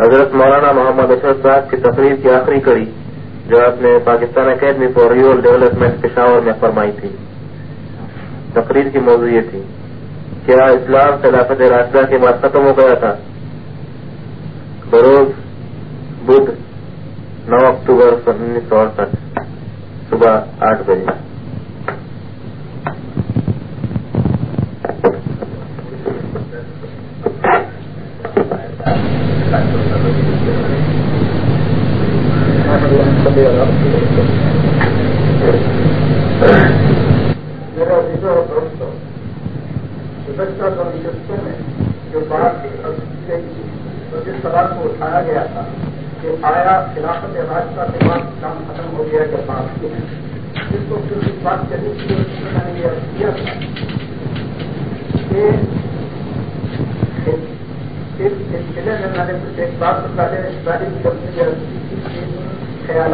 حضرت مولانا محمد اشرف صاحب کی تقریر کی آخری کڑی جو آپ نے Pakistan academy for rural development Peshawar میں فرمائی تھی۔ تقریر کی موضوع یہ تھی کیا اسلام خلافت راستہ کے بعد ختم ہو گیا تھا۔ بروز بدھ نو اکتوبر انیس سو اڑسٹھ صبح آٹھ بجے۔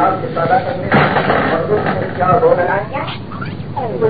خیالات کو پیدا کرنے مردوں میں مطلب کیا رول ہے؟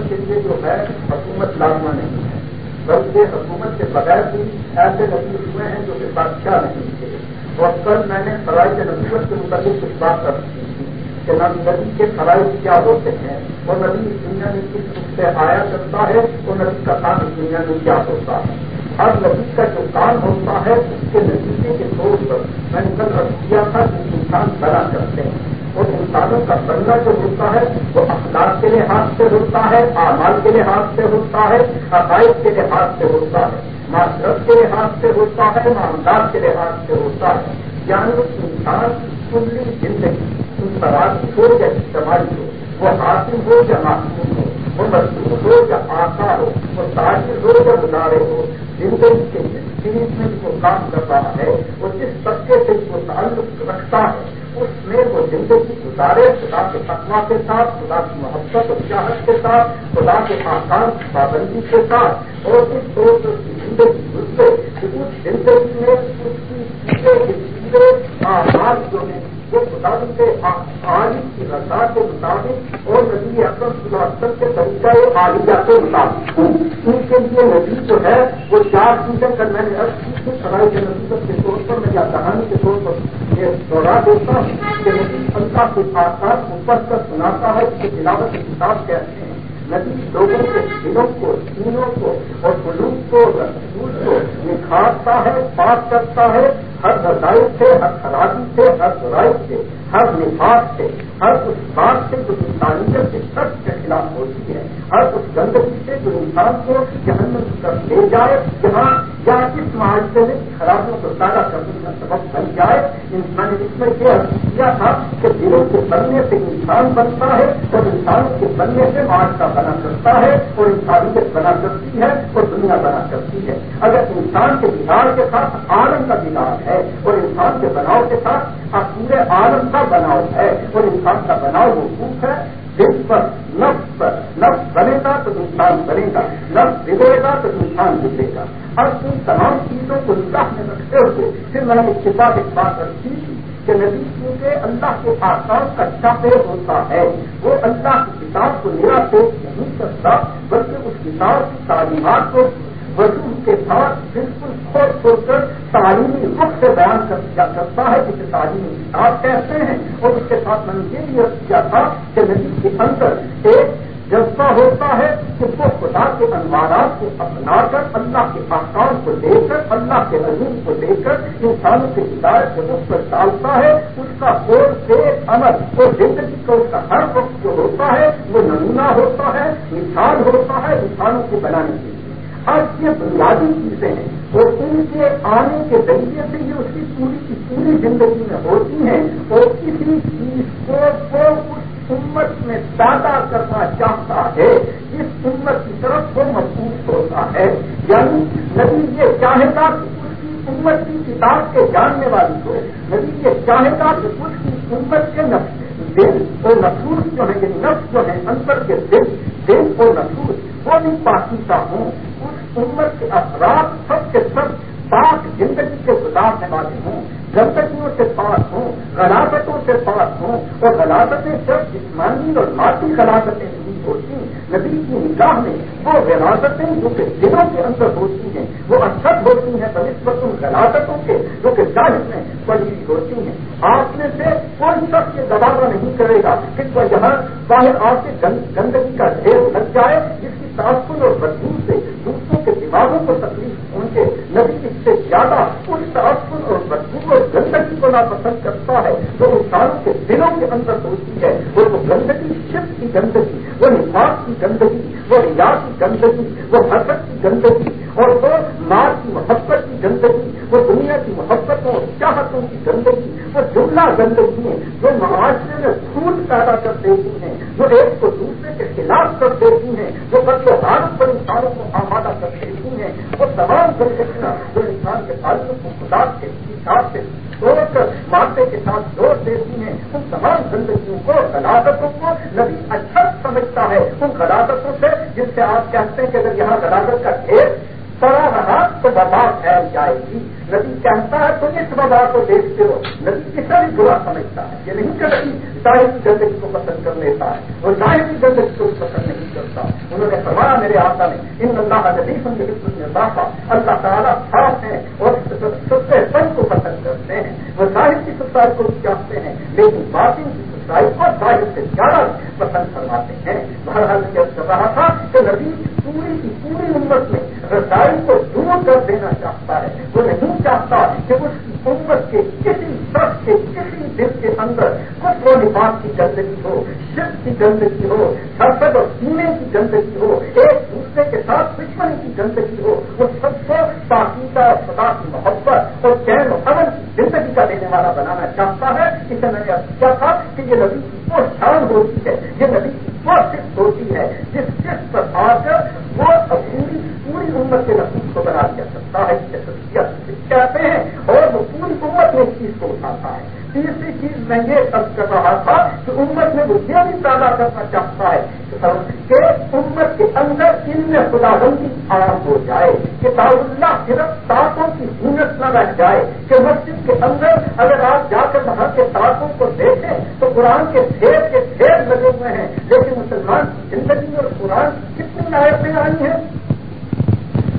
کے لیے جو ہے، حکومت لازمہ نہیں ہے۔ بلکہ حکومت کے بغیر بھی ایسے نتیج ہوئے ہیں جو کہ بادشاہ نہیں تھے۔ اور کل میں نے فرائض نبوت کے متعلق کچھ بات کر رکھی تھی کہ نبی کے فرائض کیا ہوتے ہیں اور نبی اس دنیا میں کس روپ سے آیا کرتا ہے اور نبی کا کام اس دنیا میں کیا ہوتا ہے۔ ہر نبی کا جو کام ہوتا ہے، اس کے نتیجے کے طور پر میں نے کل رکھ کیا تھا کہ انسان بنا کرتے ہیں۔ اور انسانوں کا بننا جو ہوتا ہے وہ اخلاق کے لحاظ سے ہوتا ہے آمال کے لحاظ سے ہوتا ہے، عقائد کے لحاظ سے ہوتا ہے، معاشرت کے لحاظ سے ہوتا ہے، معاملات کے لحاظ سے ہوتا ہے۔ یعنی انسان کلی زندگی ان تراسی ہو یا اجتماعی ہو، وہ حاصل ہو یا معصوم ہو، وہ مضبوط ہو یا آسا ہو، وہ تاجر ہو یا گزارے ہو، زندگی کے جس چیز میں جو کام کر رہا ہے، وہ جس طبقے سے جو تعلق رکھتا ہے اس میں وہ زندگی گزارے، خدا کے تقوا کے ساتھ، خدا کی محبت اور چاہت کے ساتھ، خدا کے آسان کی پابندی کے ساتھ اور اس طور اس کی زندگی گزرے کہ اس زندگی میں اس کی چیزیں آسان جو ہے وہ خدا کے عالم کی رضا کے مطابق اور نبی اکرم صلی اللہ علیہ وسلم کے طریقہ عالیہ کے مطابق ان کے لیے نبی جو ہے، وہ چار چیزیں کر میں نے اب کی تھی سرائی کے نصیبت کے طور پر، میں یا کہانی کے طور پر یہ دوہرا دیتا ہوں کہ نبی اللہ کے آسان اوپر کر سناتا ہے، اس کہ تلاوت کتاب کہتے ہیں ندی لوگوں کے دلوں کو سینوں کو اور بلوک کو، رسول کو نکھارتا ہے پاس کرتا ہے۔ ہر رضائی سے، ہر خرابی سے، ہر برائی سے، ہر نفاذ سے، ہر اس بات سے جو انسانیت کے سخت کے خلاف ہوتی ہے، ہر اس گندگی سے جو انسان کو جہنم تک لے جائے، جہاں یا اس معاشرے میں خرابیوں کو تازہ کرنے کا سبب بن جائے، انسان نے اس میں یہ کیا تھا کہ دلوں کے بننے سے انسان بنتا ہے، اور انسان کے بننے سے معاشرہ بنا کرتا ہے، اور انسانیت بنا کرتی ہے، اور دنیا بنا کرتی ہے۔ اگر انسان کے بگاڑ کے ساتھ آنند کا بگاڑ ہے اور انسان کے بناؤ کے ساتھ پورے آنند کا بناؤ ہے اور انسان کا بناؤ حقوق ہے۔ جس پر نفس پر نفس بنے گا تو انسان بنے گا، نفس بگڑے گا تو انسان بگڑے گا۔ اور ان تمام چیزوں کو نکاح میں رکھتے ہوئے پھر میں نے ایک کتاب، ایک بات رکھی تھی کہ نبی کیونکہ اللہ کے آسان کا چاپے ہوتا ہے، وہ اللہ کی کتاب کو نیا پیش نہیں کرتا، بلکہ اس کتاب کی تعلیمات کو وضو کے ساتھ بالکل کھوڑ چھوڑ کر تعلیمی رخ سے بیان کرتا ہے جسے تعلیمی کتاب کہتے ہیں اور اس کے ساتھ میں نے یہ بھی کیا تھا کہ ندی کے اندر ایک جذبہ ہوتا ہے کہ وہ خدا کے انوارات کو اپنا کر، اللہ کے آکام کو لے کر، اللہ کے عظیم کو لے کر انسانوں کے ہدایت کے رخ پر ڈالتا ہے۔ اس کا بول سے عمل اور زندگی کا اس کا ہر وقت جو ہوتا ہے وہ نمونہ ہوتا ہے، مثال ہوتا ہے انسانوں کو بنانے کے لیے آج یہ بنیادی چیزیں ہیں اور ان کے آنے کے ذریعے سے یہ اس کی پوری کی پوری زندگی میں ہوتی ہیں اور کسی چیز کو وہ اس امت میں پیدا کرنا چاہتا ہے، اس امت کی طرف وہ محفوظ ہوتا ہے۔ یعنی نبی یہ چاہے گا کہ اس کی امت کی کتاب کے جاننے والی ہو، نبی یہ چاہے گا کہ اس کی امت کے نفس دل اور نفوس جو ہے یعنی نفس جو ہے اندر کے دل دل اور نفوس، وہ بھی پاکیزہ ہوں۔ اس امت کے افراد سب کے سب پاک زندگی کے گزارنے والے ہوں۔ گندگیوں سے پاس ہوں غلافتوں سے پاس ہوں۔ اور غلافتیں صرف جسمانی اور ماسی غلافتیں نہیں ہوتی۔ نبی کی نگاہ میں وہ وراثتیں جو کہ دلوں کے اندر ہوتی ہیں وہ اچھت ہوتی ہیں بنسبت ان غلافتوں کے، جو کہ ظاہر میں پڑی ہوتی ہیں۔ آپ میں سے کوئی شخص یہ دباوا نہیں کرے گا۔ کہ وہ یہاں باہر آ کے گندگی کا ڈھیر لگ جائے، جس کی تعصب اور بدبو سے دوسروں کے دماغوں کو تکلیف پہنچے۔ نبی اس سے زیادہ اس تعصب اور بدبو اور گندگی کو ناپسند کرتا ہے، جو انسانوں کے دلوں کے اندر ہوتی ہے۔ وہ گندگی شف کی گندگی، وہ نفاق کی گندگی، وہ ریاض کی گندگی، وہ حرکت کی گندگی اور وہ ماں کی محبت کی گندگی، وہ دنیا کی محبتوں اور چاہتوں کی گندگی، وہ جملہ گندگی ہے جو معاشرے میں پھول پیدا کر دیتی ہیں جو ایک کو دوسرے کے خلاف کر دیتی ہیں جو و حالت پر انسانوں کو آمادہ کر دیتی ہیں، وہ تمام گندگیاں جو انسان کے تعلق کو خدا کے حساب سے سوچ کر مارتے کے ساتھ جوڑ دیتی ہیں، ان تمام زندگیوں کو غلاطتوں کو نبی اچھا سمجھتا ہے، ان غلاطتوں سے جس سے آپ کہتے ہیں کہ اگر یہاں غلاطت کا ڈھیر پڑا رہا وبا پھیل جائے گی۔ نبی کہتا ہے تو اس وبا کو دیکھتے ہو۔ نبی کتنا بھی برا سمجھتا ہے، یہ نہیں کہ نبی ظاہر کی زندگی کو پسند کر لیتا ہے وہ ظاہر کی زندگی کو پسند نہیں کرتا۔ انہوں نے فرمایا، میرے آتا میں ان اللہ نبی کے اضافہ اللہ تعالیٰ خاص ہیں اور سب کو پسند کرتے ہیں۔ وہ ظاہر کی سسائی کو چاہتے ہیں، لیکن باطن کی سسائی کو ظاہر سے زیادہ پسند فرماتے ہیں۔ بہرحال یہ کر رہا تھا کہ نبی پوری کی پوری امت میں رسائی کو دور کر دینا چاہتا ہے، وہ نہیں چاہتا کہ اس کی امت کے کسی شخص کے کسی دل کے اندر کچھ وہ نفاذ کی گندگی ہو شخص کی گندگی ہو، سرسد اور سینے کی گندگی ہو، ایک دوسرے کے ساتھ دشمنی کی گندگی ہو، وہ سب کو پاکیزہ اور خدا کی محبت اور چین و امن کی زندگی کا دینے والا بنانا چاہتا ہے۔ اسے میں نے کیا تھا کہ یہ نبی وہ شان ہوتی ہے، یہ نبی وہ صرف ہوتی ہے جس جس پر آ کر وہ پوری پوری امت کے نفوس کو بنا دیا سکتا ہے کہتے ہیں اور وہ پوری امت میں اس چیز کو اٹھاتا ہے۔ تیسری چیز میں یہ سب کر رہا تھا کہ امت میں وہ یہ بھی پیدا کرنا چاہتا ہے کہ امت کے اندر ان میں خدا بندی عام ہو جائے، کہ اللہ صرف تاکوں کی سونت نہ رہ جائے، کہ مسجد کے اندر اگر آپ جا کر وہاں کے تاکوں کو دیکھیں تو قرآن کے ڈھیر کے ڈھیر لگے ہوئے ہیں، لیکن مسلمان کی زندگی اور قرآن کتنی آیتیں آئی ہیں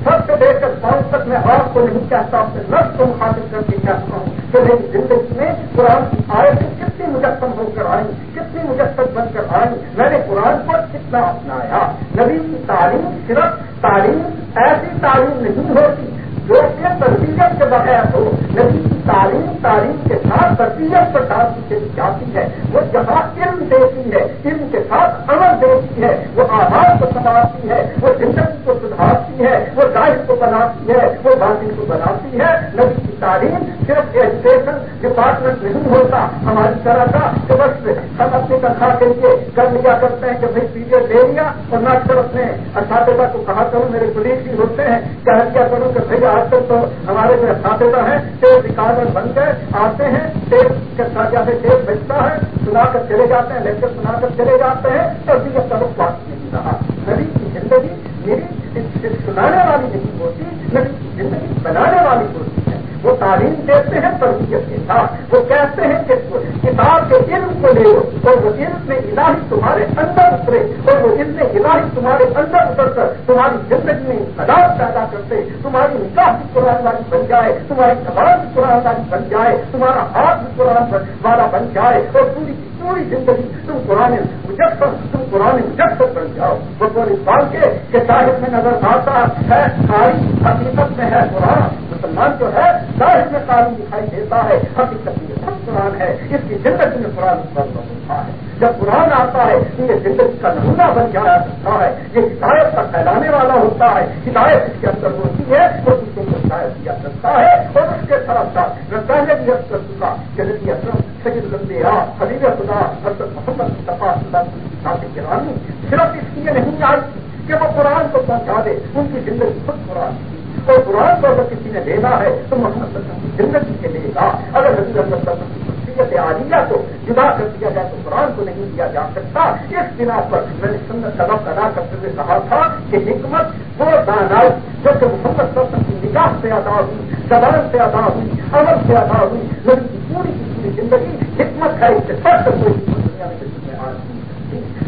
سب سے دیکھ کر پاؤں تک میں آپ کو نہیں چاہتا اپنے نفس کو مخاطب کر کے چاہتا ہوں کہ میری زندگی میں قرآن کی آیتیں کتنی مجسم ہو کر آئی کتنی مجسم بن کر آئیں۔ میں نے قرآن پر کتنا اپنایا۔ نبی کی تعلیم صرف تعلیم، ایسی تعلیم نہیں ہوتی جو کہ تربیت کے بغیر ہو نبی کی تعلیم تعلیم کے ساتھ تربیت پر ڈال کی جاتی ہے۔ وہ جہاں علم دیتی ہے، علم کے ساتھ عمل دیتی ہے، وہ آواز کو سنبھالتی ہے، وہ زندگی کو سدھارتی ہے، وہ ظاہر کو بناتی ہے، وہ باطن کو بناتی ہے۔ نبی کی تعلیم صرف ایجوکیشن ڈپارٹمنٹ نہیں ہوتا، ہماری طرح کا کہ بس ہم اپنی تنخواہ کے لیے کر لیا کرتے ہیں کہ بھائی پیریڈ لے لیا اور نہ صرف اپنے اساتذہ کو کہا کروں، میرے پولیس بھی ہوتے ہیں، کہہ دیا کروں کہ بھائی آج تک تو ہمارے جو اساتذہ ہیں ٹیپ ریکارڈر بن گئے آتے ہیں ٹیپ کے ساتھ جیسے ٹیپ بچتا ہے، سنا کر چلے جاتے ہیں لیکچر سنا کر چلے جاتے ہیں تو ابھی یہ سبق بات نہیں رہا۔ نبی کی زندگی میری سنانے والی نہیں ہوتی، نبی زندگی بنانے والی ہوتی۔ ہے وہ تعلیم دیتے ہیں تربیت کے ساتھ۔ وہ کہتے ہیں کہ کتاب کے علم کو لے لو اور وہ علم میں الہی تمہارے اندر اترے اور وہ علم الہی تمہارے اندر اتر کر تمہاری زندگی میں انقلاب پیدا کرتے، تمہاری نکاح بھی قرآن والی بن جائے، تمہاری زبان بھی قرآن والی بن جائے، تمہارا ہاتھ بھی قرآن والا بن جائے اور پوری پوری زندگی تم قرآن مجسم، تم قرآن مجسم بن جاؤ۔ وہ پورے کے کہ صاحب میں نظر آتا ہے ساری حقیقت میں ہے قرآن۔ مسلمان جو ہے ظاہر میں تعلیم دکھائی دیتا ہے۔ حقیقت میں خود قرآن ہے، اس کی زندگی میں قرآن ہوتا ہے۔ جب قرآن آتا ہے تو یہ زندگی کا نمونہ بن جایا سکتا ہے، یہ ہدایت کا پھیلانے والا ہوتا ہے۔ ہدایت اس کے اندر ہوتی ہے، وہ دوسروں کو ہدایت کیا سکتا ہے، اور اس کے ساتھ ساتھ میں بھی عرض کر چکا کہ نبی اکرم سید الانبیاء، خلیل خدا حضرت محمد مصطفیٰ صاحب گرانی صرف اس لیے نہیں آئی کہ وہ قرآن کو پہنچا دے، ان کی زندگی خود قرآن کی۔ اور قرآن کو اگر کسی نے لینا ہے تو محمد صلی اللہ علیہ وسلم کی زندگی کے لیے گا اگر حضرت صلی اللہ علیہ کی شخصیت عالیہ کو جدا کر دیا جائے تو قرآن کو نہیں دیا جا سکتا۔ اس بنا پر میں نے سنت سبق ادا کرتے ہوئے کہا تھا کہ حکمت وہ دانائی جو کہ محمد کی نگاہ سے ادا ہوئی، زبان سے ادا ہوئی، عمل سے ادا ہوئی میری پوری کی پوری زندگی حکمت کا اس سب سے دنیا میں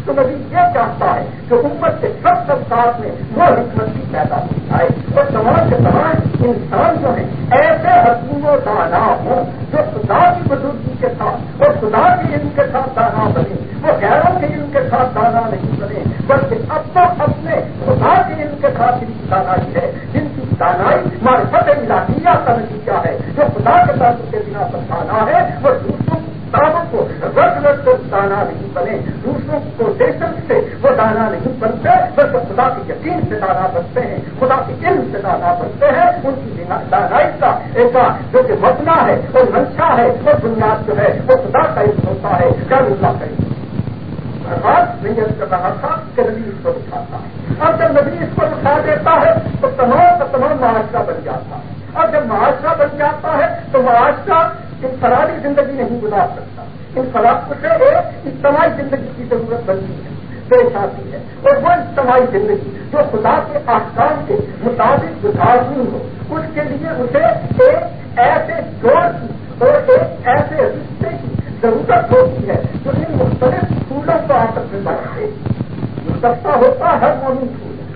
تو نبی یہ چاہتا ہے کہ امت کے سب سب ساتھ میں وہ حکمت بھی پیدا ہو جائے اور تمام کے تمام انسان جو ہیں، ایسے حکیم و دانا ہوں جو خدا کی بزرگی کے ساتھ اور خدا کے علم کے ساتھ دانا بنے۔ وہ غیروں کے علم کے ساتھ دانا نہیں بنے، بلکہ اب تو اپنے خدا کے علم کے ساتھ جن کی دانائی ہے۔ جن کی دانائی ہمارے فتح علاقیہ کا نتیجہ ہے۔ جو خدا کے ساتھ کے بنا پر دانا ہے، وہ دوسروں دانوں کو رد رد کو دانا نہیں بنے، دوسروں کو دیشن سے وہ دانا نہیں بنتے، بلکہ خدا کے یقین سے دانا بنتے ہیں، خدا کے علم سے دانا بنتے ہیں، ان کی دانائی کا ایک جو کہ مبنا ہے وہ منشا ہے، وہ بنیاد جو ہے، وہ خدا کا علم ہوتا ہے، کیا اللہ کا علم؟ بات کر رہا تھا کہ نبی اس کو اٹھاتا ہے۔ اب جب نبی اس کو اٹھا دیتا ہے، تو تمام کا تمام معاشرہ بن جاتا ہے۔ اور جب معاشرہ بن جاتا ہے، تو معاشرہ انفرادی زندگی نہیں گزار سکتا۔ انفراد سے ایک اجتماعی زندگی کی ضرورت بنتی ہے پیش آتی ہے۔ اور وہ اجتماعی زندگی جو خدا کے آسان کے مطابق گزارنی ہو، اس کے لیے اسے ایک ایسے جوڑ کی اور ایک ایسے رشتے کی ضرورت ہوتی ہے جو ان مختلف پھولوں کو آپس میں بڑھتے سستا ہوتا ہر مومن پھول ہے۔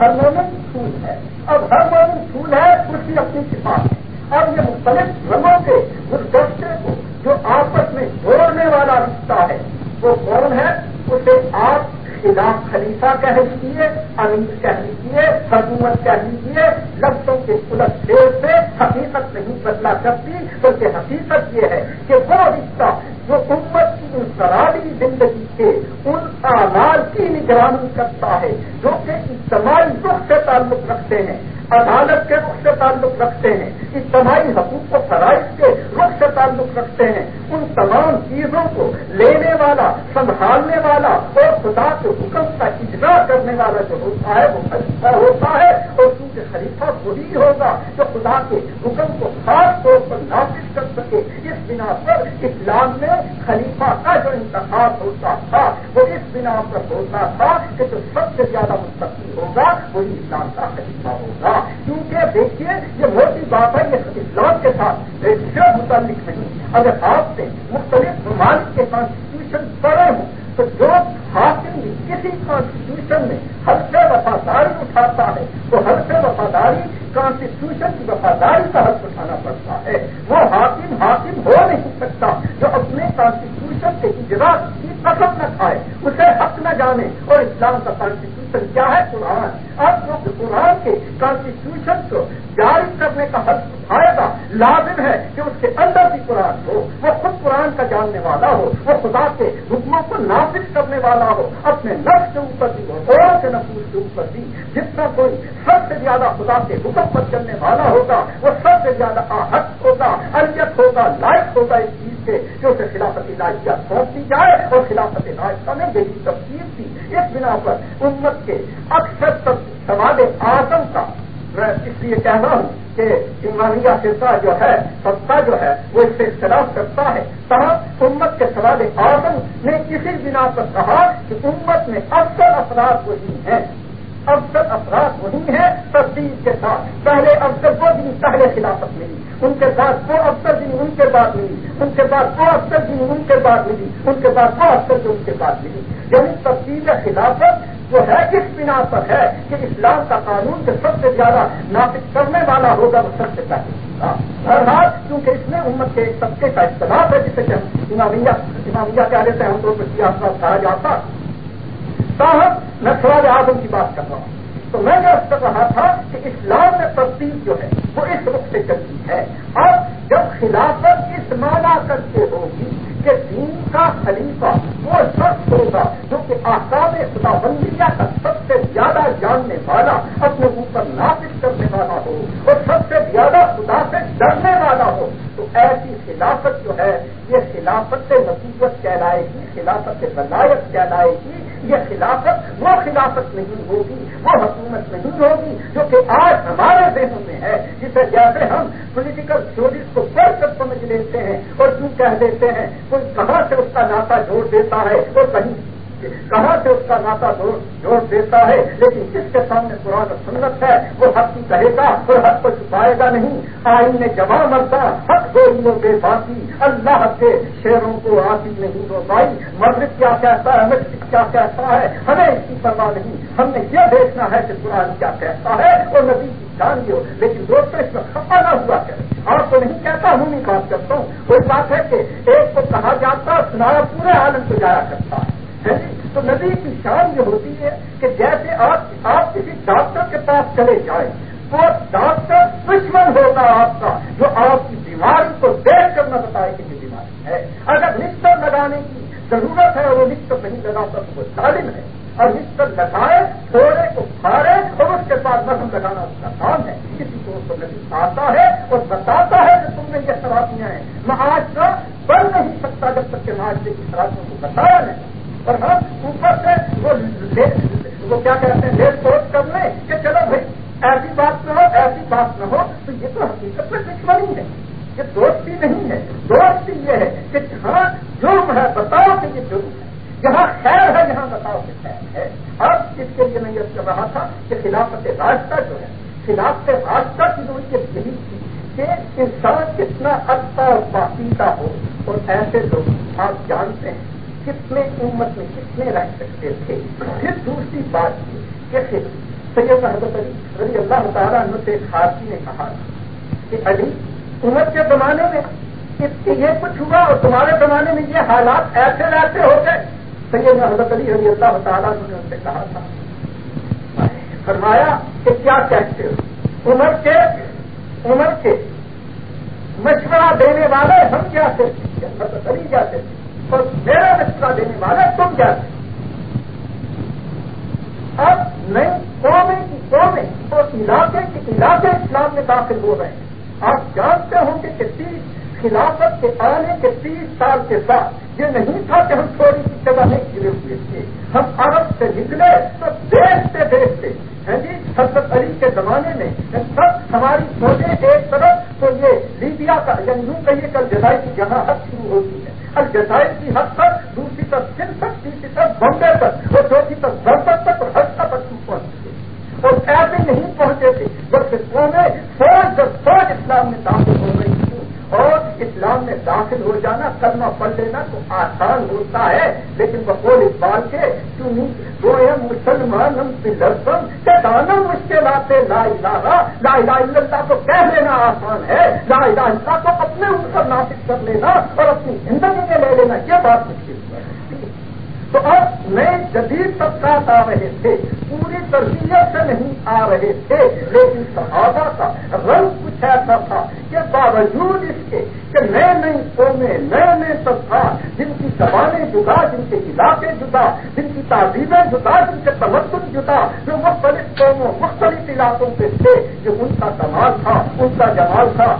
ہر مومن پھول ہے۔ اب ہر مومن پھول ہے اس کی اپنی کتاب ہے۔ اب یہ مختلف رنگوں کے اس رستے کو جو آپس میں جوڑنے والا رشتہ ہے، وہ کون ہے؟ اسے آپ خلاف خلیفہ کہہ لیجیے امیر کہہ لیجیے حکومت کہہ لیجیے لفظوں کے الٹ دیر سے حقیقت نہیں بدلا کرتی بلکہ حقیقت یہ ہے کہ وہ رشتہ جو امت کی ان انفرادی زندگی کے ان آمال کی نگرانی کرتا ہے، جو کہ اجتماعی دکھ سے تعلق رکھتے ہیں۔ عدالت کے رخ سے تعلق رکھتے ہیں اجتماعی حقوق و فرائض کے رخ سے تعلق رکھتے ہیں۔ ان تمام چیزوں کو لینے والا، سنبھالنے والا اور خدا کے حکم کا اجرا کرنے والا جو ہوتا ہے، وہ خلیفہ ہوتا ہے اور کیونکہ خلیفہ وہی ہوگا جو خدا کے حکم کو خاص طور پر نافذ کر سکے، اس بنا پر اسلام میں خلیفہ کا جو انتخاب ہوتا تھا، وہ اس بنا پر ہوتا تھا کہ جو سب سے زیادہ مستقبل ہوگا، وہی اسلام کا خلیفہ ہوگا۔ کیونکہ دیکھیے یہ موٹی بات ہے یہ اسلام کے ساتھ متعلق نہیں۔ اگر آپ سے مختلف ممالک کے کانسٹیٹیوشن پڑے ہوں تو جو حاکم بھی کسی کانسٹیٹیوشن میں ہر سے وفاداری اٹھاتا ہے تو ہر سے وفاداری کانسٹیٹیوشن کی وفاداری کا حق اٹھانا پڑتا ہے۔ وہ حاکم حاکم ہو نہیں سکتا جو اپنے کانسٹیٹیوشن کے اجرا کی قسم نہ کھائے، اسے حق نہ جانے۔ اور اسلام کا کانسٹیٹیوشن کیا ہے؟ قرآن۔ اب جو قرآن کے کانسٹیٹیوشن کو جاری کرنے کا حق اٹھائے گا۔ لازم ہے کہ اس کے اندر بھی قرآن ہو۔ وہ خود قرآن کا جاننے والا ہو۔ وہ خدا کے حکموں کو نافذ کرنے والا ہو، اپنے نفس کے اوپر بھی ہو کے نفوس کے اوپر بھی، جتنا کوئی سب سے زیادہ خدا کے حکم پر چلنے والا ہوگا، وہ سب سے زیادہ آہت ہوگا، ارجت ہوگا، لائق ہوگا اس چیز سے جو اسے خلافت لاجیا سونپ دی جائے اور خلافت لاجتا میں یہی تفصیل تھی۔ اس بنا پر امت کے اکثر سوال آزم کا میں اس لیے کہہ رہا ہوں کہ ایمانیہ فرقہ جو ہے سستا جو ہے، وہ اس سے اختلاف کرتا ہے۔ تاہم امت کے سوال اعظم نے کسی بنا پر کہا کہ امت میں اکثر افراد وہی ہیں۔ افسر افراد وہی ہیں تبدیل کے ساتھ۔ پہلے افسر وہ دن، پہلے خلافت ملی۔ ان کے بعد وہ افسر دن، ان کے بعد ملی۔ ان کے بعد وہ افسر دن، ان کے بعد ملی۔ ان کے بعد وہ افسر دن، ان کے بعد ملی۔ یعنی تبدیل خلافت جو ہے کس بنا پر ہے کہ اسلام کا قانون کے سب سے زیادہ نافذ کرنے والا ہوگا، وہ سب سے پہلے۔ ہاں، برحال کیونکہ اس میں امت کے ایک طبقے کا اختلاف ہے، جسے کہ امامیہ امامیہ کیا لیتے ہیں، ہم لوگ کہا جاتا۔ تاہم میں سوال اعظم کی بات کر رہا ہوں۔ تو میں نے کر رہا تھا کہ اسلام میں تبدیل جو ہے، وہ اس رخ سے چلتی ہے۔ اب جب خلافت اس مانا کرتے ہوگی کہ دین کا خلیفہ وہ شخص ہوگا جو کہ آسام خدا بندیا کا سب سے زیادہ جاننے والا، اپنے اوپر نافذ کرنے والا ہو اور سب سے زیادہ خدا سے ڈرنے والا ہو، تو ایسی خلافت جو ہے، یہ خلافت نصیبت کہلائے گی، خلافت ولایت کہلائے گی یہ خلافت وہ خلافت نہیں ہوگی، وہ حکومت نہیں ہوگی جو کہ آج ہمارے ذہنوں میں ہے، جسے جیسے ہم پولیٹیکل تھیوریز کو پڑھ کر سمجھ لیتے ہیں اور کیوں کہہ دیتے ہیں، کوئی کہاں سے اس کا ناطا جوڑ دیتا ہے اور کہیں کہاں سے اس کا ناتا جوڑ دیتا ہے؟ لیکن جس کے سامنے قرآن سنت ہے، وہ حق کی کہے گا اور حق کو چھپائے گا نہیں۔ آئین نے جمع مرتا حق گوئیوں بے باقی۔ اللہ کے شیروں کو آتی نہیں ہو پائی مرد کیا کہتا ہے؟ مسجد کیا کہتا ہے؟ ہمیں اس کی پرواہ نہیں۔ ہم نے یہ دیکھنا ہے کہ قرآن کیا کہتا ہے اور نبی کی جان ہو لیکن دوستوں اس میں خفا نہ ہوا کرے اور تو نہیں کہتا ہوں نہیں بات کرتا ہوں۔ کوئی بات ہے کہ ایک کو کہا جاتا، سنایا، پورے عالم کو جایا کرتا ہے۔ تو نبی کی شان یہ ہوتی ہے کہ جیسے آپ آپ کسی ڈاکٹر کے پاس چلے جائیں، وہ ڈاکٹر دشمن ہوگا آپ کا، جو آپ کی بیماری کو دیکھ کر نہ بتائے کہ یہ بیماری ہے۔ اگر نکتر لگانے کی ضرورت ہے وہ نکتر نہیں لگاتا تو وہ ظالم ہے۔ اور نکتر لگائے، تھوڑے کو پھاڑے اور اس کے بعد نظم لگانا اس کا کام ہے۔ کسی کو اس کو نبی آتا ہے اور بتاتا ہے کہ تم نے یہ خرابیاں ہیں۔ میں آج کا بن نہیں سکتا جب تک کہ معاشرے کی خرابیوں کو بتایا نہیں۔ اور ہم ہاں، اوپر سے وہ وہ کیا کہتے ہیں؟ ریل سوچ کر لیں کہ چلو بھائی، ایسی بات نہ ہو، ایسی بات نہ ہو، تو یہ تو حقیقت میں دشمنی ہے۔ یہ دوستی نہیں ہے۔ دوستی یہ ہے کہ جہاں جرم ہے، بتاؤ کہ یہ جرم ہے۔ جہاں خیر ہے، یہاں بتاؤ کہ خیر ہے۔ اب اس کے لیے میں یہ کر رہا تھا کہ خلافت راستہ جو ہے، خلافت راستہ کی جو یہی تھی کہ انسان کتنا اچھا اور باقیدہ ہو، اور ایسے لوگ آپ جانتے ہیں۔ کتنے امت میں کتنے رہ سکتے تھے؟ پھر دوسری بات یہ کہ سید حضرت علی رضی اللہ تعالیٰ عنہ سے خارجی نے کہا کہ علی عمر کے زمانے میں یہ کچھ ہوا اور تمہارے زمانے میں یہ حالات ایسے ویسے ہو گئے۔ سید حضرت علی رضی اللہ تعالیٰ نے ان سے کہا تھا۔ فرمایا کہ کیا کہتے ہو؟ عمر کے عمر کے مشورہ دینے والے ہم کیا تھے؟ حضرت علی کیا تھے؟ اور میرا مشورہ دینے والے تم کیا تھے اب نئی قومیں کی قومیں اور علاقے کے علاقے اسلام میں داخل ہو رہے ہیں۔ آپ جانتے ہوں گے کہ تیس خلافت کے آنے کے تیس سال کے ساتھ یہ نہیں تھا کہ ہم تھوڑی سی جگہ نہیں گرے ہوئے تھے۔ ہم عرب سے نکلے تو دیکھتے دیکھتے ہیں جی حضرت علی کے زمانے میں سب ہماری فوجیں ایک طرف تو یہ لیبیا کا یعنی یوں کہیے کل جدائی کی جہاں حد شروع ہوتی ہے۔ الجزائر کی حد تک دوسری طرف سندھ تک، تیسری طرف بمبے تک، اور چوتھی طرف بربت تک اور ہر تک پہنچتے اور ایسے نہیں پہنچے تھے بلکہ قومیں فوج در فوج اسلام میں داخل ہو گئی تھی اور اسلام میں داخل ہو جانا، کلمہ پڑھ لینا تو آسان ہوتا ہے، لیکن بقول اقبال کے، کیوں وہ ہے مسلمان، ہم لڑکم کہ دانا مشکلات لا الہ لا الہ الا اللہ کو کہہ لینا آسان ہے، لا الہ اللہ کو اپنے اوپر نافذ کر لینا اور اپنی زندگی میں لے لینا، یہ بات مشکل ہے۔ تو اب نئے جدید طبقات آ رہے تھے، پوری تربیت سے نہیں آ رہے تھے، لیکن صحابہ کا رنگ کچھ ایسا تھا کہ باوجود اس کے کہ نئے نئی قومیں، نئے نئے طبقات جن کی زبانیں جدا، جن کے علاقے جدا، جن کی تعلیمیں جدا، جن کے تمدن جدا، جو مختلف قوموں، مختلف علاقوں کے تھے، جو ان کا کمال تھا، ان کا جمال تھا۔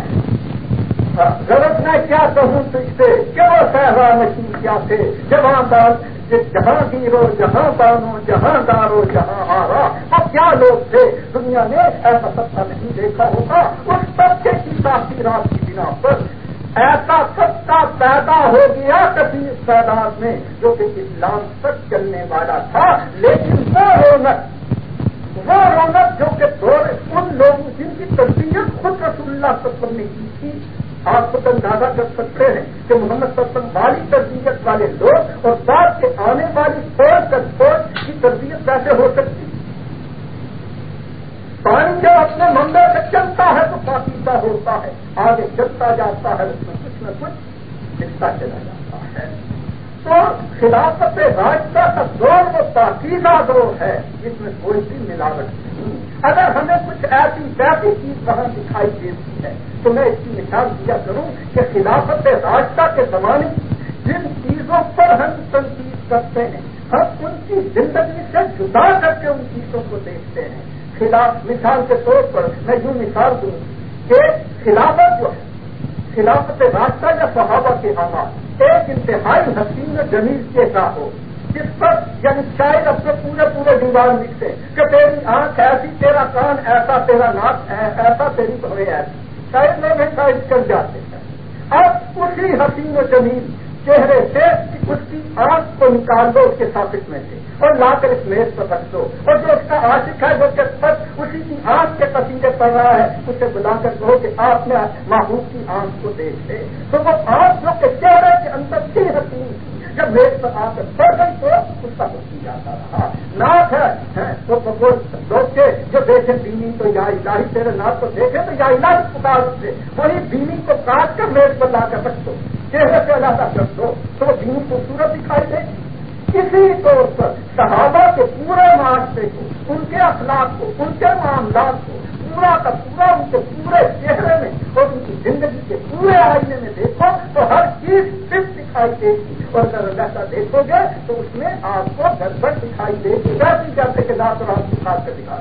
غلط میں کیا کہوں تجھ سے کیا صحرا نشین کیا تھے؟ جہاں دار، جہاں گیرو جہاں بانو جہاں دارو جہاں ہارا اب کیا لوگ تھے؟ دنیا نے ایسا سستا نہیں دیکھا ہوگا اس سبے کی تاثیرات کی بنا پر ایسا سستا پیدا ہو گیا کثیر تعداد میں، جو کہ اسلام تک چلنے والا تھا۔ لیکن وہ رونق وہ رونق جو کہ ان لوگوں جن کی تربیت خود رسول اللہ سب نے کی تھی۔ آپ خود اندازہ کر سکتے ہیں کہ محمد سسم والی تربیت والے لوگ اور بعد کے آنے والی فوج کا فوج کی تربیت کیسے ہو سکتی پانی جب اپنے منڈے سے چلتا ہے تو پاکیزہ ہوتا ہے، آگے چلتا جاتا ہے، اس میں کچھ نہ کچھ ملتا چلا جاتا ہے۔ تو خلافت راجتا کا دور وہ پاکیزہ دور ہے جس میں کوئی بھی ملاوٹ نہیں اگر ہمیں کچھ ایسی ویسی چیز وہاں دکھائی دیتی ہے، تو میں اس کی مثال دیا کروں کہ خلافت راستہ کے زمانے جن چیزوں پر ہم تنقید کرتے ہیں، ہم ان کی زندگی سے جدا کر کے ان چیزوں کو دیکھتے ہیں۔ خلاف مثال کے طور پر میں یوں مثال دوں کہ خلافت جو ہے خلافت راستہ یا صحابہ کے حالات ایک انتہائی حسین جمیل کے کا ہو۔ جس پر یعنی شاید اپنے پورے پورے دیوار لکھتے کہ تیری آنکھ ایسی، تیرا کان ایسا، تیرا ناک ایسا، تیری بھرے ایسی۔ شاید لوگ شاید کر جاتے ہیں۔ اب اسی حسین و جمیل چہرے سے اس کی آنکھ کو نکال دو اس کے ساکٹ میں سے۔ اور لا کر اس میز پر رکھ دو۔ اور جو اس کا عاشق ہے وہ جب اسی کی آنکھ کے قصیدے پڑ رہا ہے، اسے بلا کر کہو کہ آپ نے محبوب کی آنکھ کو دیکھ لے۔ تو وہ آنکھ جو کہ چہرے کے اندر تھی حسین جب میز پر آ کر پڑ گئی تو اس کا کچھ جاتا رہا۔ ناک ہے تو لوگ کے جو دیکھے بینی تو یا الہی، تیرے ناک کو دیکھے تو یا الہی پکار سے وہی بینی کو کاٹ کر میز پر لا کر رکھ دو۔ چہرے سے علیحدہ کر دو تو وہ بینی خوبصورت دکھائی دے کسی طور پر صحابہ کے پورے معاشرے کو، ان کے اخلاق کو، ان کے معاملات کو، پورا کا پورا ان کے پورے چہرے میں اور ان کی زندگی کے پورے آئینے میں دیکھو تو ہر چیز صرف دکھائی دے گی۔ اور اگر ویسا دیکھو گے تو اس میں آپ کو گڑبڑ دکھائی دے گی۔ ویسے جیسے کہ رات اور آپ دکھا کے دکھا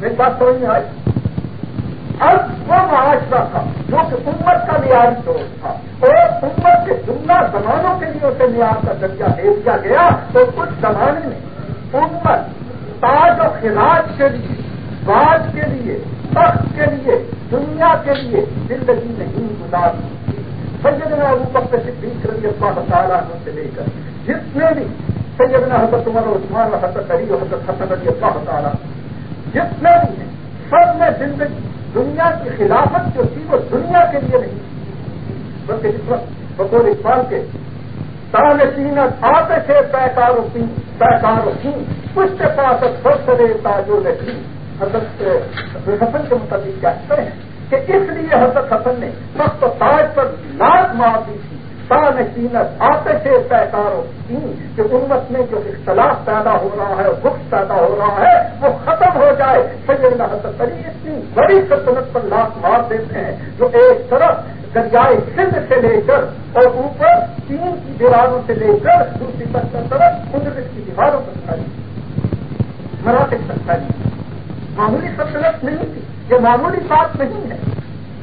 میری بات سمجھ میں آئی؟ اب وہ معاشرہ تھا جو کہ امت کا معیاری طور تھا۔ اور امت کے جملہ زمانوں کے لیے اسے معیار کا درجہ دے دیا گیا تو کچھ زمانے میں امت تاج و خراج کے لیے، باز کے لیے تخت کے لیے، دنیا کے لیے زندگی نہیں گزارتی سیدنا ابو بکر صدیق رضی اللہ تعالیٰ سے لے کر جتنے بھی سیدنا حضرت عمر عثمان حضرت علی حضرت حسن رضی اللہ تعالیٰ جتنے بھی ہیں سب میں زندگی دنیا کی خلافت جو تھی وہ دنیا کے لیے نہیں بلکہ اس وقت بطور اقبال کے تان سینت آتے تھے پیکار پیکار اس کے پاس سب سے تاجو لکھی حضرت حسن کے متعلق کہتے ہیں کہ اس لیے حضرت حسن نے سخت تاج پر لاکھ مار دی تھی۔ سال سینت آتے سے پیکاروں کی کہ امت میں جو اختلاف پیدا ہو رہا ہے بخش پیدا ہو رہا ہے، وہ ختم ہو جائے۔ سیدنا حضرت علی اتنی بڑی سلطنت پر لاکھ مار دیتے ہیں جو ایک طرف دریائے سندھ سے لے کر اور اوپر چین کی دیواروں سے لے کر دوسری طرف قدرت کی دیواروں پر کھڑی مراتب تک کھڑی معمولی سلطنت نہیں تھی، یہ معمولی بات نہیں ہے۔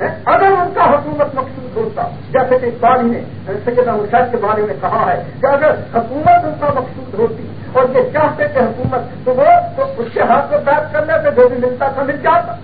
اگر ان کا حکومت مقصود ہوتا، جیسے کہ اقبال نے سید شاہ کے بارے میں کہا ہے کہ اگر حکومت ان کا مقصود ہوتی اور یہ چاہتے کہ حکومت تو وہ، تو اس کے ہاتھ میں بیٹھ کرنے لیتے جو بھی ملتا تھا مل جاتا۔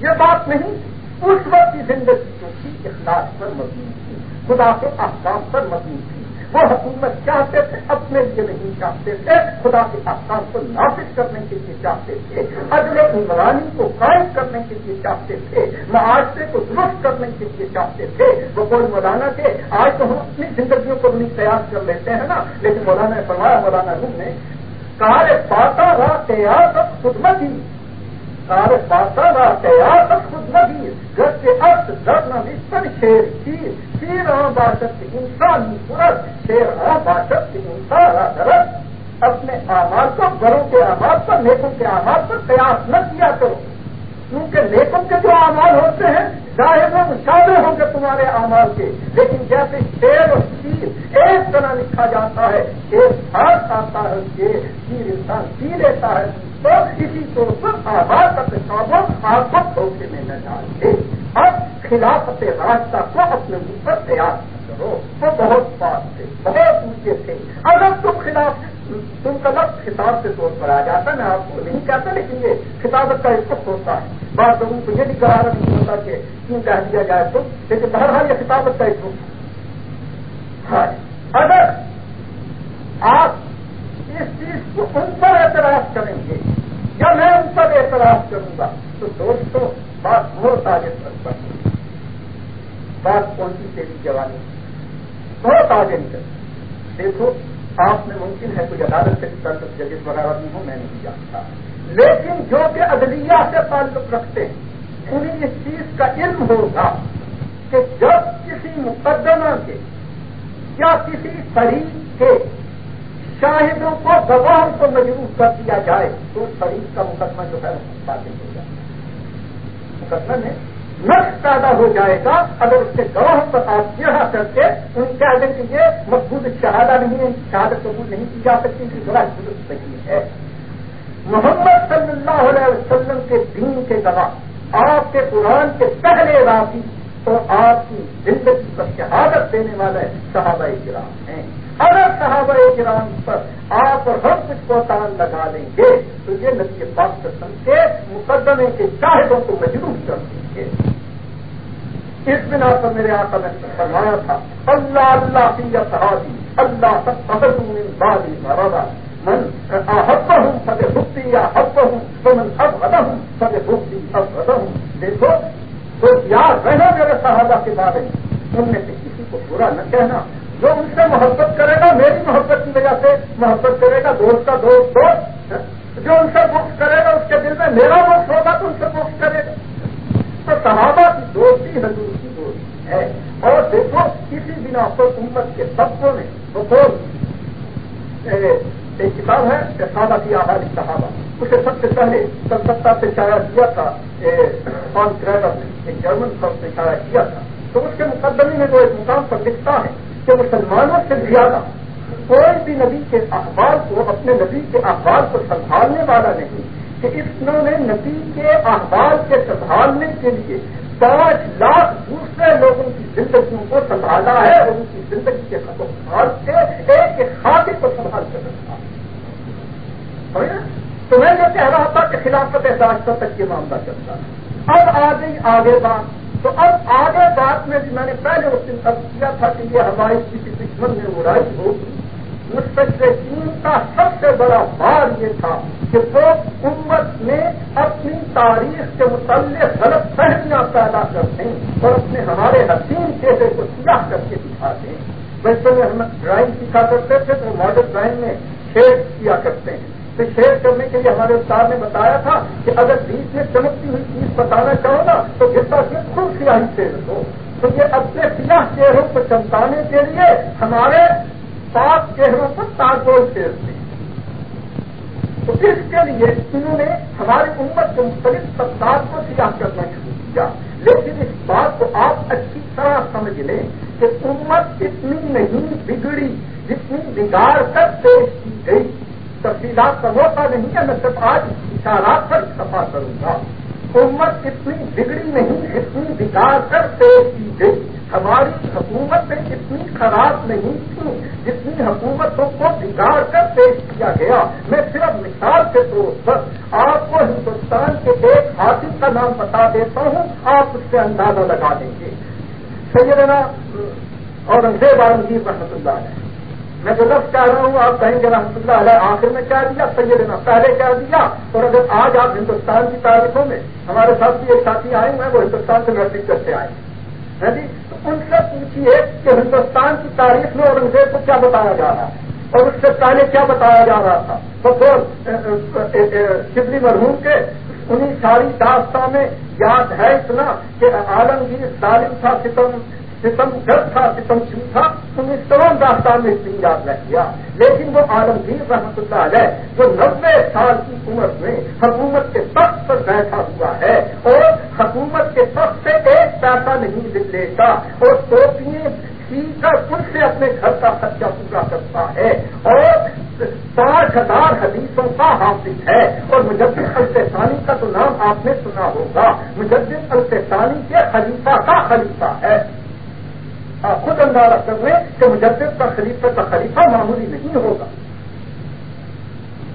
یہ بات نہیں اس وقت کی زندگی جو تھی اخلاق پر مبنی تھی، خدا کے احکام پر مبنی تھی۔ وہ حکومت چاہتے تھے، اپنے لیے نہیں چاہتے تھے، خدا کے احکام کو نافذ کرنے کے لیے چاہتے تھے اگلے عمرانی کو قائم کرنے کے لیے چاہتے تھے، معاشرے کو درست کرنے کے لیے چاہتے تھے۔ وہ کوئی مولانا کے آج تو ہم اپنی زندگیوں کو نہیں تیار کر لیتے ہیں نا۔ لیکن مولانا نے فرمایا، مولانا روم نے، کار پاتا رہا تیار خدمت ہی کار پاتا رہا تیار خدمت ہی گھر کے ارتھ دھرنا بھی شیر چیز شیر باشد انسانی پورت شیر باشد انسان درد اپنے آواز کو گھروں کے آواز پر، نیکوں کے آواز پر قیاس نہ کیا کرو۔ کیونکہ نیکوں کے جو آواز ہوتے ہیں چاہے وہ مشابے ہوں گے تمہارے آمال کے۔ لیکن جیسے شیر اور شیر ایک طرح لکھا جاتا ہے شیر ہاتھ آتا ہے شیر شیر انسان سی لیتا ہے۔ تو اسی طور پر آواز کا پیشاب آپ دھوکے میں نہ ڈالتے اب خلافت راستہ کو اپنے منہ پر تیار کرو۔ وہ بہت بات تھے، بہت اونچے تھے۔ اگر تم خلاف تم کا لفظ خطاب کے طور پر آ جاتا، میں آپ کو نہیں کہتا، لیکن یہ خطابت کا ایک ہوتا ہے۔ بعض لوگوں کو یہ بھی قرار نہیں ہوتا کہ کیوں کہہ دیا جائے تو، لیکن بہرحال یہ خطابت کا ایک ہاں اگر آپ اس چیز کو ان پر اعتراض کریں گے یا میں ان پر اعتراض کروں گا، تو دوستوں بات بہت آگے تک بڑھ بات پہنچی تیری جوانی؟ بہت آگے نکل دیکھو، آپ میں ممکن ہے کوئی عدالت سے تعلق ججز وغیرہ بھی ہوں میں نہیں جانتا۔ لیکن جو کہ عدلیہ سے تعلق رکھتے ہیں، انہیں اس چیز کا علم ہوگا کہ جب کسی مقدمہ کے یا کسی فریق کے شاہدوں کو گواہ کو مجبور کر دیا جائے تو اس کا مقدمہ جو ہے وہ باطل ہو جائے مقدمے میں نقص پیدا ہو جائے گا اگر اس کے گواہ پر آپ یہ کر کے ان کہہ دیں کہ یہ مقبول شہادہ نہیں ہے، شہادت قبول نہیں کی جا سکتی کہ بڑا درست نہیں ہے۔ محمد صلی اللہ علیہ وسلم کے دین کے گواہ، آپ کے قرآن کے پہلے راضی تو آپ کی زندگی پر شہادت دینے والے صحابہ کرام ہیں۔ اگر صحابہ کرام پر آپ اور ہم کچھ کو تان لگا لیں گے، تو یہ نبی پاک قسم کے مقدمے کے شاہدوں کو مجبور کر دیں گے۔ اس بنا پر میرے آقا نے فرمایا تھا، اللہ اللہ کی صحابی، اللہ سب بالی مرا من احب ہوں سب بھکتی یا حب ہوں تو من اب ادا ہوں سب بھکتی اب ادا ہوں دیکھو، تو یاد رہنا میرے صحابہ کے بارے میں، ان میں سے کسی کو برا نہ کہنا۔ جو ان سے محبت کرے گا، میری محبت کی وجہ سے محبت کرے گا، دوست کا دوست دوست۔ جو ان سے بخش کرے گا، اس کے دل میں میرا بخش ہوگا، تو ان سے بخش کرے گا۔ تو صحابہ کی دوستی، حضور کی دوستی ہے۔ اور دیکھو، کسی بنا پر امت کے سبوں نے ایک کتاب ہے صحابہ کی آبادی صحابہ۔ اسے سب سے پہلے کلکتہ سے شاید کیا تھا۔ فون کریڈر نے، ایک جرمن سب سے شاید کیا تھا۔ تو اس کے مقدمے میں جو ایک مقام پر لکھتا ہے۔ کہ مسلمانوں سے زیادہ کوئی بھی نبی کے اخبار کو اپنے نبی کے اخبار کو سنبھالنے والا نہیں کہ اس نے نبی کے اخبار کے سنبھالنے کے لیے پانچ لاکھ دوسرے لوگوں کی زندگیوں کو سنبھالا ہے اور ان کی زندگی کے خطوط سے ایک ایک خاطر کو سنبھال کر رکھا تو میں یہ کہہ رہا تھا کہ خلافت احساس تک یہ معاملہ چلتا اب آ گئی آگے بات۔ تو اب آگے بات میں بھی میں نے پہلے اس دن اب کیا تھا کہ یہ ہماری کسی دشمن میں اڑائی ہوگی۔ مستقین کا سب سے بڑا بار یہ تھا کہ وہ امت میں اپنی تاریخ کے متعلق غلط فہمیاں پیدا کر دیں اور اپنے ہمارے حسین چہرے کو سیاہ کر کے دکھا دیں ویسے میں ہم ڈرائنگ سیکھا کرتے تھے تو ماڈل ڈرائنگ میں شیڈ کیا کرتے ہیں۔ تو شیئر کرنے کے لیے ہمارے استاد نے بتایا تھا کہ اگر بیچ میں چمکتی ہوئی چیز بتانا چاہو نا، تو گرتا سے خود سیاہی شیر ہو تو یہ اپنے سیاہ چہروں کو چمکانے کے لیے ہمارے پاک چہروں پر تاجول شیر تھے تو اس کے لیے انہوں نے ہماری امت کے مختلف سطح کو سیاہ کرنا شروع کیا۔ لیکن اس بات کو آپ اچھی طرح سمجھ لیں کہ امت اتنی نہیں بگڑی جتنی بگاڑ کر پیش کی گئی۔ تفصیلات کا موقع نہیں ہے، میں صرف آج اشارات پر سفا کروں گا۔ امت اتنی بگڑی نہیں، اتنی بگاڑ کر پیش کی گئی ہماری حکومتیں اتنی خراب نہیں تھیں جتنی حکومتوں کو بگاڑ کر پیش کیا گیا۔ میں صرف مثال کے طور پر آپ کو ہندوستان کے ایک حاصل کا نام بتا دیتا ہوں، آپ اس سے اندازہ لگا دیں گے۔ سیدنا اورنگزیب عالمگیر رحمت اللہ ہے میں جو لفظ کہہ رہا ہوں، آپ کہیں گے رحمۃ اللہ علیہ، آخر میں کیا دیا، سیدنا پہلے کیا دیا۔ اور اگر آج آپ ہندوستان کی تاریخوں میں ہمارے ساتھ بھی ایک ساتھی آئے ہیں، وہ ہندوستان سے نرسنگ کرتے آئے ہیں۔ ہاں جی؟ تو ان سے پوچھیے کہ ہندوستان کی تاریخ میں اورنگزیب کو کیا بتایا جا رہا ہے؟ اور اس سے پہلے کیا بتایا جا رہا تھا؟ تو شبلی مرحوم کے انہیں ساری داستان میں یاد ہے؟ اتنا کہ عالمگیر ظالم تھا ستم ستم گرد تھا، ستم چو تھا، تم اس تمام داستان میں اتنی یاد رکھ دیا لیکن وہ عالمگیر رحمت اللہ علیہ، جو نبے سال کی عمر میں حکومت کے تخت پر بیٹھا ہوا ہے اور حکومت کے تخت سے ایک پیسہ نہیں لیتا، اور ٹوپیاں سی کر ان سے اپنے گھر کا خرچہ پورا کرتا ہے اور پانچ ہزار حدیثوں کا حافظ ہے۔ اور مجدد الفانی کا تو نام آپ نے سنا ہوگا۔ مجدد الفانی کے خلیفہ کا خلیفہ ہے۔ خود اندازہ کر لیں کہ مجدد کا خلیفہ کا خلیفہ معمولی نہیں ہوگا۔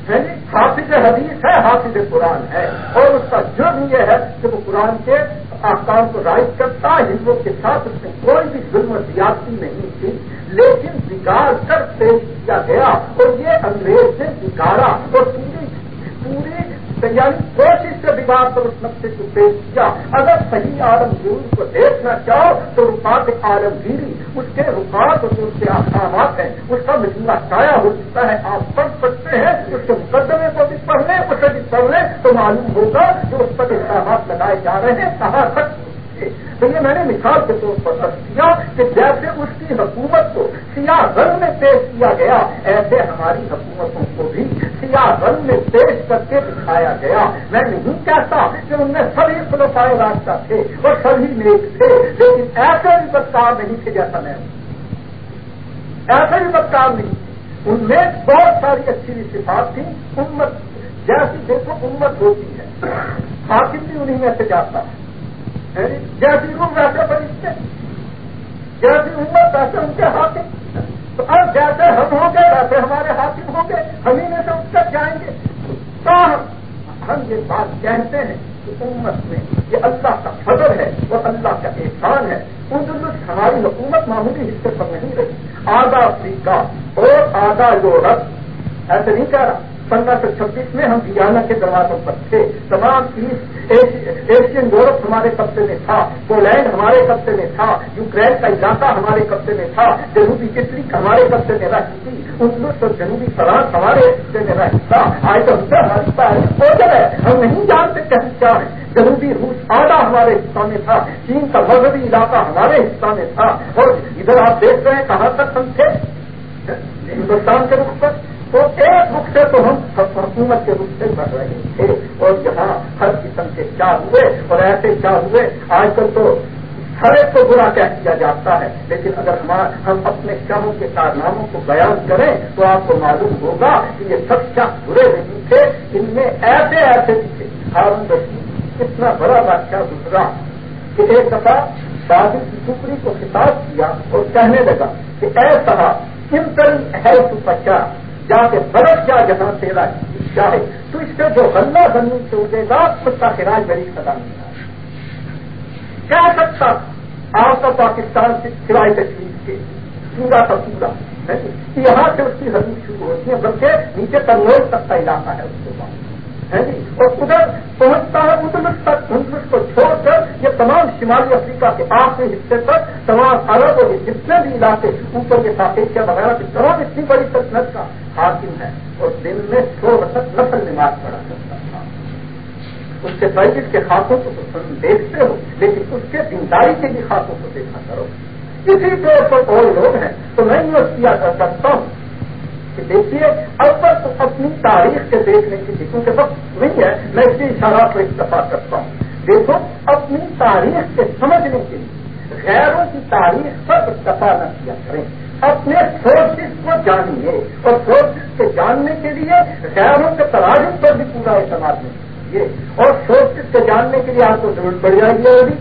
یعنی حافظ حدیث ہے، حافظ قرآن ہے۔ اور اس کا جرم یہ ہے کہ وہ قرآن کے آکام کو رائج کرتا ہندوؤں کے ساتھ اس میں کوئی بھی ظلم زیادتی نہیں تھی، لیکن بگاڑ کر پیش کیا گیا اور یہ انگریز نے بگاڑا اور پوری پوری یعنی کوشش سے بگاڑ پر اس نقشے کو پیش کیا۔ اگر صحیح عالمگیری کو دیکھنا چاہو تو رکاط عالمگیری اس کے رکاط جو اس کے احکامات ہیں، اس کا مجموعہ چایا ہو سکتا ہے۔ آپ پڑھ سکتے ہیں، اس کے مقدمے کو بھی پڑھ لیں اسے بھی پڑھ لیں تو معلوم ہوگا جو اس پر احکامات لگائے جا رہے ہیں، کہاں تک تو یہ میں نے مثال کے طور پر رکھ دیا کہ جیسے اس کی حکومت کو سیاہ رنگ میں پیش کیا گیا، ایسے ہماری حکومتوں کو بھی سیاہ رنگ میں پیش کر کے دکھایا گیا۔ میں نہیں کہتا کہ ان میں سبھی خلفائے راستہ تھے اور سبھی نیک تھے، لیکن ایسے بھی بدکار نہیں تھے جیسا میں ایسے بھی بدکار نہیں ان میں بہت ساری اچھی صفات تھی امت جیسی دیکھو امت ہوتی ہے۔ حاکم بھی انہیں میں سے جاتا ہے۔ جیسی روم ویسے فرشتے جیسی عمر ویسے ان کے حاکم تو اب جیسے ہم ہوں گے، ویسے ہمارے حاکم ہوں گے۔ ہم ہی میں سے اٹھ کر جائیں گے۔ تو ہم یہ بات کہتے ہیں کہ امت میں یہ اللہ کا فضل ہے اور اللہ کا احسان ہے۔ اندلس ہماری حکومت معمولی حصے پر نہیں رہی۔ آدھا افریقہ اور آدھا یورپ۔ ایسے نہیں کہہ رہا۔ پندرہ سو چھبیس میں ہم گیانا کے دروازوں پر تھے۔ تمام ایسٹ ایشین یورپ ہمارے قبضے میں تھا، پولینڈ ہمارے قبضے میں تھا، یوکرین کا علاقہ ہمارے قبضے میں تھا، جنوبی اٹلی ہمارے قبضے میں رہی تھی انگلش اور جنوبی فرانس ہمارے قبضے میں رہی تھا آج تو ہمارا ہے ہم نہیں جانتے کہ کیا ہے جنوبی روس آدھا ہمارے حصہ میں تھا، چین کا مذہبی علاقہ ہمارے حصہ میں تھا۔ اور ادھر آپ دیکھ رہے ہیں کہاں تک ہم تھے؟ ہندوستان کے رخ پر۔ تو ایک رخ سے تو ہم حکومت کے روپ سے بڑھ رہے تھے اور جہاں ہر قسم کے چار ہوئے اور ایسے چار ہوئے؟ آج کل تو ہر ایک کو برا کہہ دیا جاتا ہے، لیکن اگر ہم اپنے شاہوں کے کارناموں کو بیان کریں تو آپ کو معلوم ہوگا کہ یہ سب شاہ برے نہیں تھے، ان میں ایسے ایسے تھے۔ ہارون رشید اتنا بڑا بادشاہ گزرا کہ ایک دفعہ شادی کی ٹکڑی کو خطاب کیا اور کہنے لگا کہ ایسا سمپل ہے تو بچہ جا کے برف جا جہاں تیرا چاہے تو اس سے جو غلہ زمین سے اٹھے گا، اس کا خراج بڑی سدا نہیں کیا سکتا آپ کا پاکستان سے سوائے تشریف کے پورا کا پورا جی؟ یہاں سے اس کی حدیث شروع ہوتی ہے، بلکہ نیچے تنوع تک کا علاقہ ہے اس کے بعد، ہے جی؟ اور ادھر پہنچتا ہے ادھر تک ہندوس کو چھوڑ کر یہ تمام شمالی افریقہ کے آخری حصے تک، تمام عرب اور جتنے بھی علاقے اوپر کے ساتھ وغیرہ کی تمام اتنی بڑی سلطنت کا حاکم ہے اور دن میں سو وقت نفل نماز پڑھا کرتا تھا۔ اس کے بیٹھ کے خاصوں کو تو دیکھتے ہو، لیکن اس کے دینداری کے بھی خاصوں کو دیکھا کرو۔ اسی طور پر اور لوگ ہیں، تو میں یہ کیا کر سکتا ہوں؟ کہ دیکھیے اب تک تو اپنی تاریخ کے دیکھنے کی کیونکہ وقت نہیں ہے، میں اسی اشارہ کو اتفاق کرتا ہوں۔ دیکھو، اپنی تاریخ کے سمجھنے کے لیے، غیروں کی تاریخ پر اتفاق نہ کیا کریں۔ اپنے سورسز کو جانیے اور سورسز کے جاننے کے لیے غیروں کے تراجم پر بھی پورا اعتماد نہیں کیجیے اور سورسز کے جاننے کے لیے آپ کو ضرورت پڑ جائے گی ہوگی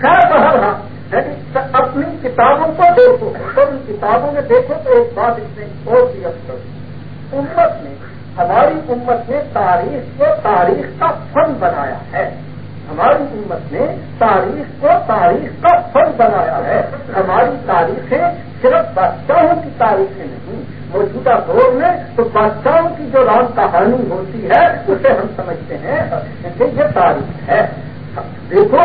خیر بہر ہاں یعنی اپنی کتابوں کو دیکھو۔ اور ان کتابوں میں دیکھو تو ایک بات اس میں اور بھی اچھا اکثر امت نے، ہماری امت نے تاریخ کو تاریخ کا فن بنایا ہے۔ ہماری امت نے تاریخ کو تاریخ کا فن بنایا ہے۔ ہماری تاریخیں صرف بادشاہوں کی تاریخیں نہیں، موجودہ دور میں تو بادشاہوں کی جو رام کہانی ہوتی ہے، اسے ہم سمجھتے ہیں کہ یہ تاریخ ہے۔ دیکھو،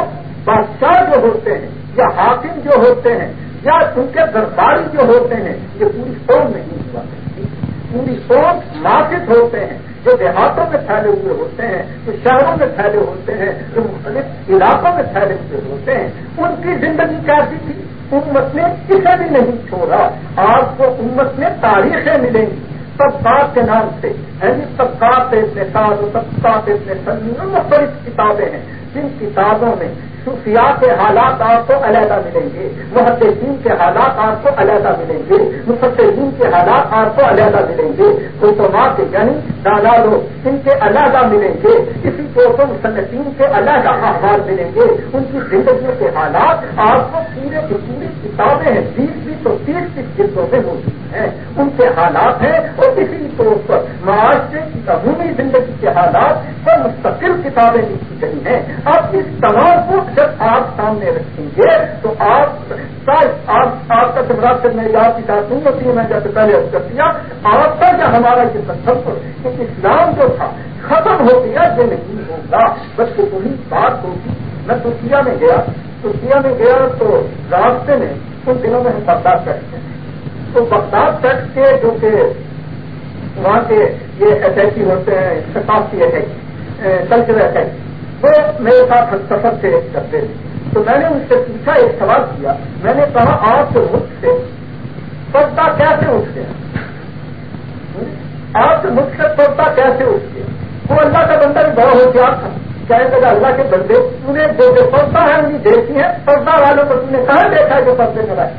بادشاہ جو ہوتے ہیں، یا حاکم جو ہوتے ہیں، یا ان کے درباری جو ہوتے ہیں، یہ پوری قوم نہیں ہوا۔ پوری قوم ماسک ہوتے ہیں، جو دیہاتوں میں پھیلے ہوئے ہوتے ہیں، جو شہروں میں پھیلے ہوتے ہیں، جو مختلف علاقوں میں پھیلے ہوئے ہوتے ہیں، ان کی زندگی کیسی تھی؟ امت نے کسے بھی نہیں چھوڑا۔ آپ کو امت میں تاریخیں ملیں گی۔ طبقات کے نام سے یعنی طبقات اتنے سال طبقات اتنے سنی مختلف کتابیں ہیں۔ جن کتابوں میں صوفیاء کے حالات آپ کو علیحدہ ملیں گے۔ محدثین کے حالات آپ کو علیحدہ ملیں گے۔ مفتین کے حالات آپ کو علیحدہ ملیں گے۔ کتما کے یعنی دادا لوگ ان کے علیحدہ ملیں گے۔ اسی طور پر مصنفین کے علیحدہ احوال ملیں گے۔ ان کی زندگیوں کے حالات آپ کو پورے کی پوری کتابیں ہیں۔ بیس بیس اور تیس تیس جلدوں میں موجود ہیں۔ ان کے حالات ہیں اور اسی طور پر معاشرے کی عمومی زندگی کے حالات پر مستقل کتابیں لکھی گئی ہیں۔ اب اس تمام کو جب آپ سامنے رکھیں گے تو آپ آپ کا جمرات سے میں یاد کی بات نہیں ہوتی ہے، میں جیسے پہلے اب کر دیا آپ کا یا ہمارا یہ تصور کہ اسلام جو تھا، ختم ہو گیا یہ نہیں ہوگا؟ بس وہی بات ہوگی۔ میں ترکیا میں گیا ترکیا میں گیا تو راستے میں ان دنوں میں ہم بغداد کرتے ہیں تو بغداد تک کے جو کہ وہاں کے یہ ایس ہوتے ہیں ثقافتی ایس کلچرل ایس وہ میرے ساتھ سفر سے کرتے تھے تو میں نے ان سے پوچھا، ایک سوال کیا۔ میں نے کہا، آپ کے ملک سے پردہ کیسے اٹھ گیا آپ کے ملک سے پردہ کیسے اٹھ گیا وہ اللہ کا بندہ بھی بڑا ہوشیار تھا۔ کہنے لگا، اللہ کے بندے انہیں جو جو پردہ ہے انہیں دیکھی ہے پردہ والوں کو تم نے کہاں دیکھا ہے جو پردے میں آئے؟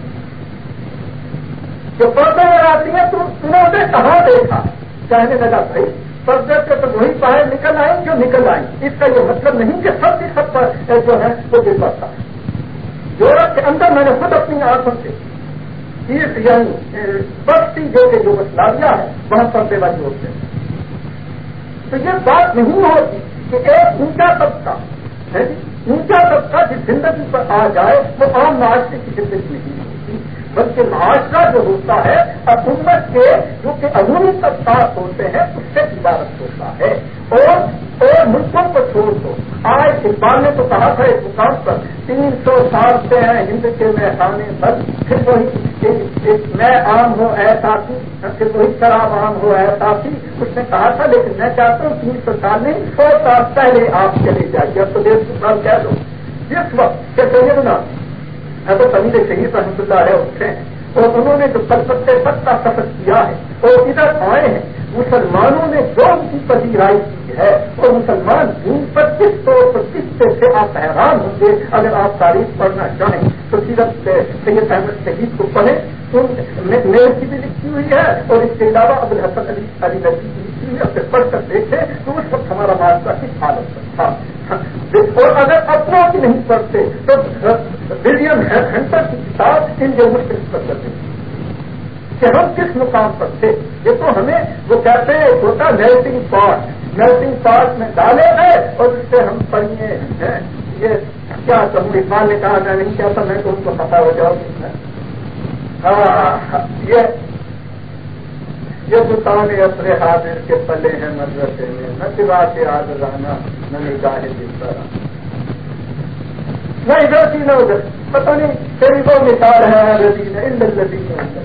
جو پردے میں آتی ہے تو تمہیں انہیں کہاں دیکھا؟ کہنے لگا، بھائی پردے سے تو وہی باہر نکل آئیں جو نکل آئیں اس کا یہ مطلب نہیں کہ سب کی سب پر جو ہے، وہ گر پڑتا یورپ کے اندر میں نے خود اپنی آنکھوں سے تیس یعنی بستی جو کہ جو مسلاویہ ہے، وہاں پردے والی ہوتے ہیں۔ تو یہ بات نہیں ہوتی کہ ایک اونچا طبقہ جی، اونچا طبقہ جس زندگی پر آ جائے، وہ عام معاشرے کی زندگی نہیں ہوتی بلکہ معاشرہ جو ہوتا ہے حکومت کے جو کہ عمومی طبقات ہوتے ہیں، اس سے عبارت ہوتا ہے۔ اور اور ملکوں کو چھوڑ دو۔ آج اقبال نے تو کہا تھا ایک مقام پر تین سو سال سے ہیں، ہند کے میں بس، پھر وہی میں عام ہوں ایسا پھر وہی شراب عام ہو ایسا اس نے کہا تھا، لیکن میں چاہتا ہوں، تین سو سال نہیں، سو سال پہلے آپ چلے جائیے۔ اب تو ڈیڑھ سو سال کہہ دو۔ جس وقت کہ سیدنا حضرت امیر شہید رحمۃ اللہ علیہ اٹھے ہیں اور انہوں نے جو کلکتے تک کا سفر کیا ہے اور ادھر آئے ہیں، مسلمانوں نے جو ان کی پذیرائی کی ہے۔ اور مسلمان دین پر کس طور پر کس طرح سے آپ حیران ہوں گے؟ اگر آپ تاریخ پڑھنا چاہیں تو سیرت سید احمد شہید کو پڑھیں۔ میرے کی بھی لکھی ہوئی ہے۔ اور اس کے علاوہ ابو الحسن علی علی نبی کی لکھی ہوئی ہے۔ پڑھ کر دیکھیں تو اس وقت ہمارا معاشرہ کس حالت تھا؟ اور اگر اپنا بھی نہیں پڑھتے تو ولیم ہینٹر کی کتاب ان جو پر کرتے کہ ہم کس مقام پر تھے؟ یہ تو ہمیں وہ کہتے ہیں، ہوتا میلٹنگ پاٹ میلٹنگ پاٹ میں ڈالے گئے اور اس سے ہم پڑھیے ہیں۔ یہ کیا کہوں؟ اقبال نے کہا، میں نہیں چاہتا میں تو ان کو پتا ہو جاؤں ہاں یہ یہ دکان اپنے حاضر کے پلے ہیں مدرسے میں۔ نہ سوا کے آج رانا نہ نگاہ جس طرح نہ ادھر تھی نہ ادھر۔ پتہ نہیں، تیری وہ مثال ہے ان لذی کے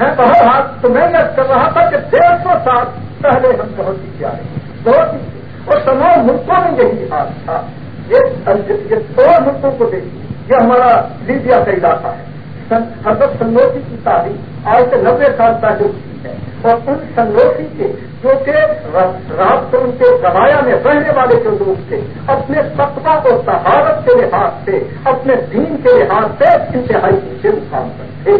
اندر ہے بہت ہاتھ تو میں نے کر رہا تھا کہ ڈیڑھ سو سال پہلے ہم بہت ہی پیارے بہت ہی اور تمام ملکوں میں یہی حال تھا۔ یہ دو ملکوں کو دیکھیے۔ یہ ہمارا لیبیا کا علاقہ ہے۔ حضرت سنوسی کی تعریف آج سے نبے سال پہلے کی ہے۔ اور ان سنوسی کے جو کہ رات ان کے گوایا میں رہنے والے جو لوگ تھے، اپنے سطح اور تہارت کے لحاظ سے، اپنے دین کے لحاظ سے انتہائی اونچے مقام پر تھے۔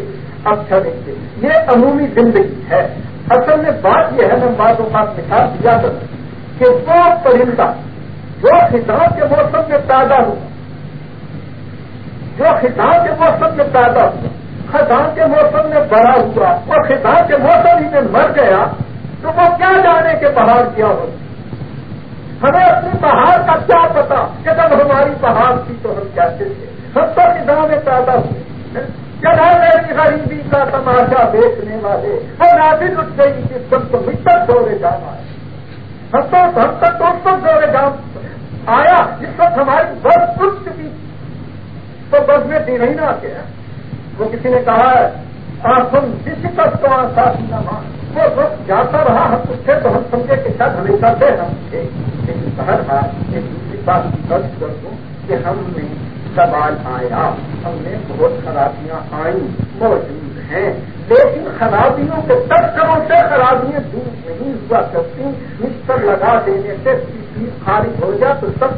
اچھا دیکھیے یہ عمومی زندگی ہے۔ اصل میں بات یہ ہے، میں بعضوں کا مثال دیا کروں کہ وہ پرندہ، جو خطاب کے موسم میں پیدا ہوا، جو خطاب کے موسم میں پیدا ہوا خزان کے موسم میں بڑا ہوا اور خطاب کے موسم ہی میں مر گیا، تو وہ کیا جانے کے پہاڑ کیا ہو؟ ہمیں اپنی پہاڑ کا کیا پتا کہ جب ہماری پہاڑ تھی تو ہم کیسے تھے؟ ہم تو خطاب میں پیدا ہوئے۔ میری غریبی کا تماشا بیچنے والے وہ نازل اٹھ گئی جس سب کو مٹر دورے جانا ہے ہم تو ہم تک دوستوں دورے جام آیا جس وقت ہماری بس اٹھ چکی تو بس میں دن ہی نہ آتے وہ کسی نے کہا ہے سن جس وقت تو ساتھ نہ مان وہ وقت جاتا رہا ہم پوچھے تو ہم سمجھے کہ شاید ہمیشہ سے ہم تھے لیکن بہرحال ایک دوسری بات درج کر دوں کہ ہم نے سوال آیا۔ ہم نے بہت خرابیاں آئیں موجود ہیں۔ لیکن خرابیوں کے تذکروں سے خرابیاں دور نہیں ہوا کرتی۔ مستر لگا دینے سے چیز خارج ہو جائے تو سب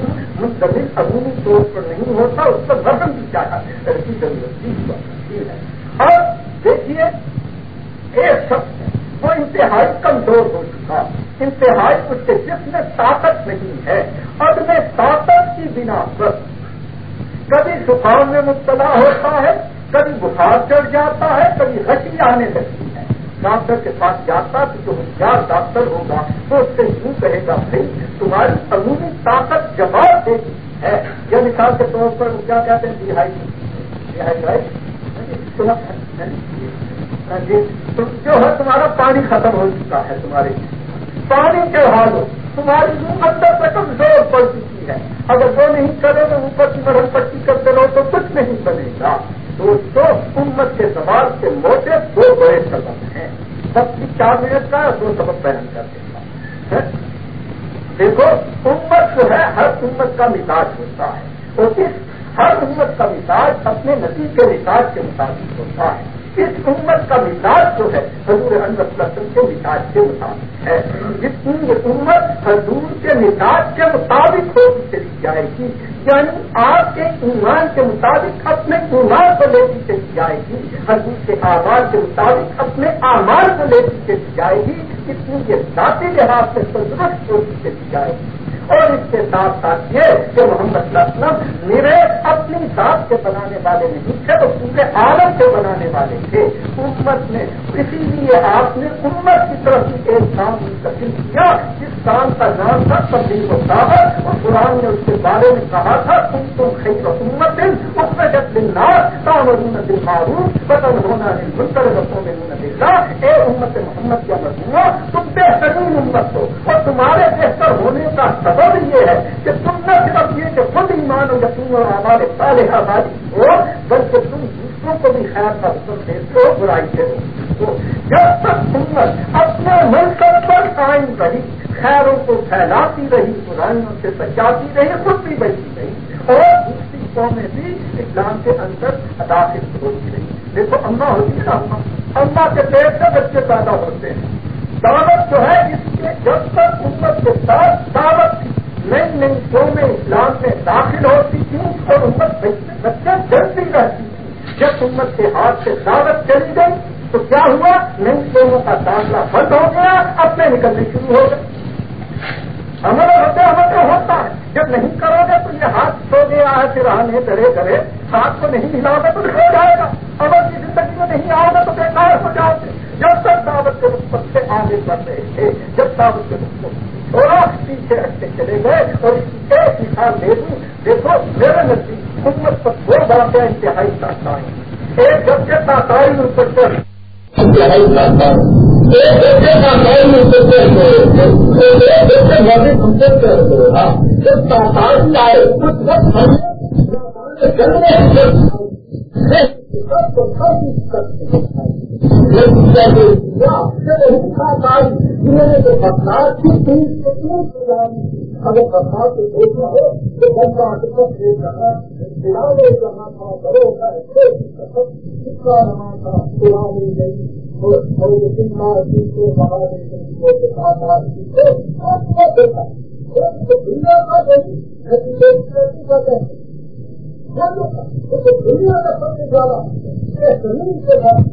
مستقل عمومی طور پر نہیں ہوتا، اس پر وزن بھی چاہتا ہے۔ ضرورت ہوا کرتی ہے۔ اور دیکھیے ایک شخص ہے، وہ انتہائی کمزور ہو چکا۔ انتہائی اس کے جسم میں طاقت نہیں ہے۔ اور میں طاقت کی بنا پر کبھی زکام میں مبتلا ہوتا ہے، کبھی بخار چڑھ جاتا ہے، کبھی ہچی آنے لگتی ہے۔ ڈاکٹر کے پاس جاتا تو جو ہوشیار ڈاکٹر ہوگا تو اس سے یوں کہے گا بھائی تمہاری عمومی طاقت جواب دیتی ہے۔ یا مثال کے طور پر کیا کہتے ہیں؟ جی جو ہے تمہارا پانی ختم ہو چکا ہے، تمہارے پانی کے حال تمہاری منہ اندر سے کمزور پڑ چکی ہے۔ اگر وہ نہیں کرے تو اوپر کی مرحل پٹی کرتے رہو تو کچھ نہیں بنے گا۔ دوستوں امت کے سوال کے موٹے دو بڑے سبب ہیں۔ سب کی چار منٹ کا دو سبب بیان کر دیتا دیکھو، امت جو ہے، ہر امت کا مزاج ہوتا ہے۔ اور اس ہر امت کا مزاج اپنے نتیجے مزاج کے مطابق ہوتا ہے۔ اس امت کا مزاج جو ہے، حضور احمد وسلم کے مزاج کے مطابق ہے۔ جتنی یہ امت حضور کے مزاج کے مطابق ہوتی چلی جائے گی۔ یعنی آپ کے ایمان کے مطابق، اپنے ایمان کو لیتی چلی جائے گی۔ حضور کے آواز کے مطابق، اپنے آمار کو لیتی چلی جائے گی۔ اتنی یہ ذاتی لحاظ سے تندرست ہوتی چلی جائے گی۔ اور اس کے ساتھ ساتھ یہ کہ محمد اسلم میرے اپنی ذات کے بنانے والے نہیں تھے تو پورے عالم کے بنانے والے تھے۔ امت نے، اسی لیے آپ نے امت کی طرف ایک کام منتقل کیا۔ جس کام کا نام تھا تبدیل و دعوت۔ اور قرآن نے اس کے بارے میں کہا تھا تم تم خیر حکومت دن اس میں جب دن نار کام دل معروف بدل ہونا ہے منتر رسوں میں اے امت محمد کیا مجموعہ تم بہترین امت ہو اور تمہارے بہتر ہونے کا سبب یہ ہے کہ تم نہ صرف یہ کہ خود ایمان و یقین اور ہمارے سارے آبادی ہو، بلکہ تم دوسروں کو بھی خیر کا حکم دیتے ہو، برائی سے ہو۔ جب تک امت اپنے منصب پر قائم رہی، خیروں کو پھیلاتی رہی، برائیوں سے بچاتی رہی، خود بھی بچتی رہی، اور دوسری قومیں بھی اسلام کے اندر داخل ہوتی رہی۔ دیکھو اما ہوتی ہے نا اما اما کے پیٹ سے بچے پیدا ہوتے ہیں۔ دعوت جو ہے اس کے جب تک امت کے ساتھ دعوت نئی نئی قومیں اسلام میں داخل ہوتی تھی، اور امت بچے جلدی رہتی تھی۔ جب امت کے ہاتھ سے دعوت چلی گئی، تو کیا ہوا؟ نئی قوموں کا داخلہ بند ہو گیا اپنے نکلنے شروع ہو گئے عمل ہوتے عمل ہوتا ہے۔ جب نہیں کرو گے تو یہ ہاتھ سو گیا ہے پھر آنے کرے کرے ہاتھ کو نہیں ہلاؤ گے تو نکل جائے گا۔ عمل کی زندگی میں نہیں آؤ گے تو بیکار ہو جاؤ گے؟ جب تک دعوت کے رخ سے آگے بڑھ رہے تھے، جب دعوت کے رخ تھوڑا پیچھے رکھتے چلے گئے اور اس کی ایک مثال دے دوں دیکھو، میرے نزدیک حکومت پر دو باتیں انتہائی تاثر ایک جب سے تاثاری اوپر پر۔ انتہائی اگر برسات سے دیکھنا ہو تو بندہ تھا کا تھا پورا گئی دنیا کا سب سے زیادہ زمین کے بعد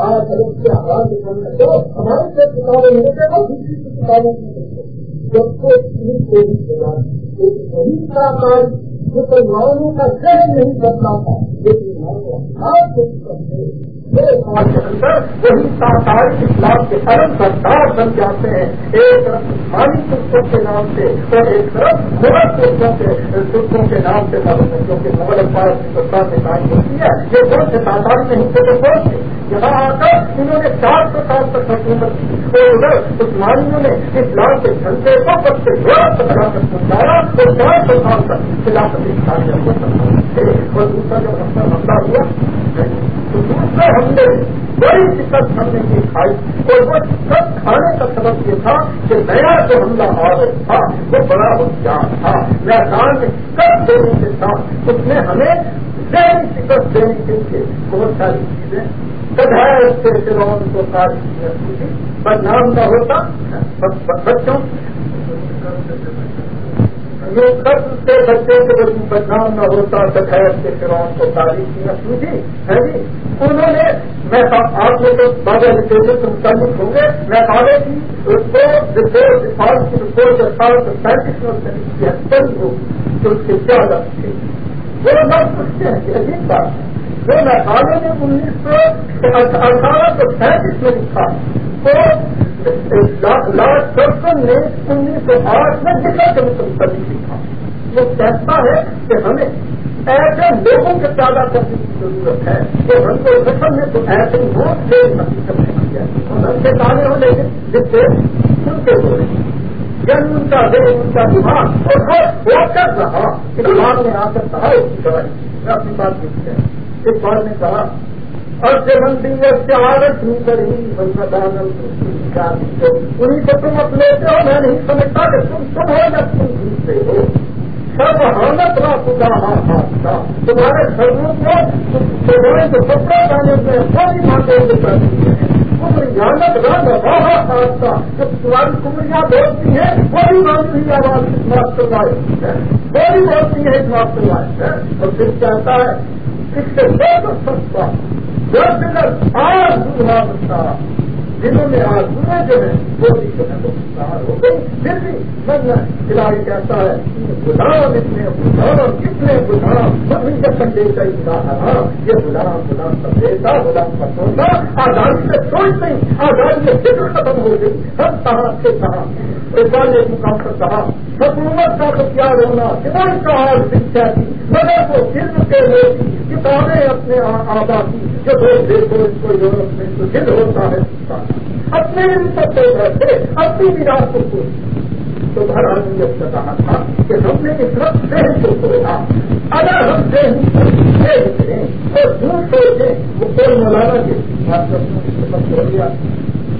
آج کے آواز سے کتابیں دوسری کتابوں کی جب کو کو بھی چلا ایک زمین کا کام مسلمانوں کا ذہن نہیں بدلا تھا لیکن ہاتھ سے کرتے اندر وہی تاثاری اسلام کے ارم سردار بن جاتے ہیں۔ ایک طرف پانی ترکوں کے نام سے اور ایک طرف مغل ترکوں کے ترکوں کے نام سے جو کہ مغل افواج کی سرکار میں قائم ہوتی ہے یہ کون سے تاثاری نہیں تھے؟ تو کون تھے یہاں آ کر انہوں نے چار سو سال تک حکومت کی اور ادھر عثمانیوں نے اسلام کے جھنڈے کو سب سے بڑا بنا کر پہنچایا اور چار سو سال تک خلافت اسلامیہ کو سنبھالتے اور دوسرا جب ہم حملہ ہوا تو دوسرے حملے بڑی شکست ہم نے کی کھائی۔ اور وہ شکست کھانے کا سبب یہ تھا کہ نیا جو حملہ آ تھا، وہ بڑا ہوشیار تھا۔ میدان میں شکست دینے کے ساتھ اس نے ہمیں ذہنی شکست دینے کے لیے بہت ساری چیزیں بدھائے سے فرون کو ساری چیزیں بدنام نہ ہوتا۔ بچوں یہ قرض سے بچے کے بچوں بدنام نہ ہوتا سخیر کے فرون کو تاریخ کی نسل جی ہے جی؟ انہوں نے، میں آپ نے تو بابا سے متعلق ہوں گے، میں پالے کی رپورٹ رپورٹ فال کی رپورٹ اٹھارہ سو پینتیس میں تہتر ہو تو اس کے کیا لفظ وہ لوگ پوچھتے ہیں کہ عجیب بات ہے۔ جو میگھالیہ نے انیس سو اٹھارہ سو پینتیس میں لکھا۔ تو لارڈ کرسن نے انیس سو آٹھ میں دکھا کے متعلق لکھا۔ وہ کہتا ہے کہ ہمیں ایسے لوگوں کے پیدا کرنے کی ضرورت ہے۔ کہ ہم کو سفر میں تو ایسے ہو تیز حقیقت نہیں ہے اچھے تعلیم ہو لیکن جس سے سن کے ہو رہے ہیں۔ جن ان کا دل، ان کا دماغ اور وہ وہ کر رہا کہ دماغ میں آ کر کہا اس کی دوائی میں اپنی بات لکھ ہے اس بار نے کہا، اور سے مندی سے عادت نہیں کری بندہ انہیں کو تم اپنے ہو، میں نہیں سمجھتا کہ تم تم ہو یا تم جیتے ہو۔ سب حالت را خدا ہاں ہاتھ حادثہ تمہارے سروں کو، تمہارے جو کپڑا پہنے ہوئے ساری ماتیں کمر جانت رنگ رہا حادثہ جب تمہاری کمریاں بولتی ہیں وہی مانتی آواز اس ماسٹر لائف ہے وہی بولتی ہے اس ماسٹر لائف ہے۔ اور پھر کہتا ہے اس سے بہت سستا دس دن آج دودھ بنتا میں آزمائیں جو ہے جو ہے وہ ہو گئی پھر بھی من کھلاڑی کہتا ہے، غلام اتنے غلام، کتنے غلام۔ سبھی کا سنڈے کا اتنا یہ غلام غلام سنڈیتا غلام کا سوچا آزادی سے سوچ نہیں آزادی سے فکر ختم ہو گئی۔ ہم کہاں سے کہاں ایک ایک مقام پر کہا، حکومت کا تو کیا رونا کتنا کہا شکشا کی مگر وہ فلم کے لوگ کتابیں اپنے آبا کی، جو دیکھو اس کو یورپ میں تو دل ہوتا ہے۔ اپنے بھی سب دیکھ رہے تھے اپنی بھی رات کو۔ تو گھر آدمی اب سے کہا تھا کہ ہم نے اس وقت ذہن کو سوچا اگر ہم ذہن کریں اور دور سوچیں وہ کوئی مولانا کے بات ہو گیا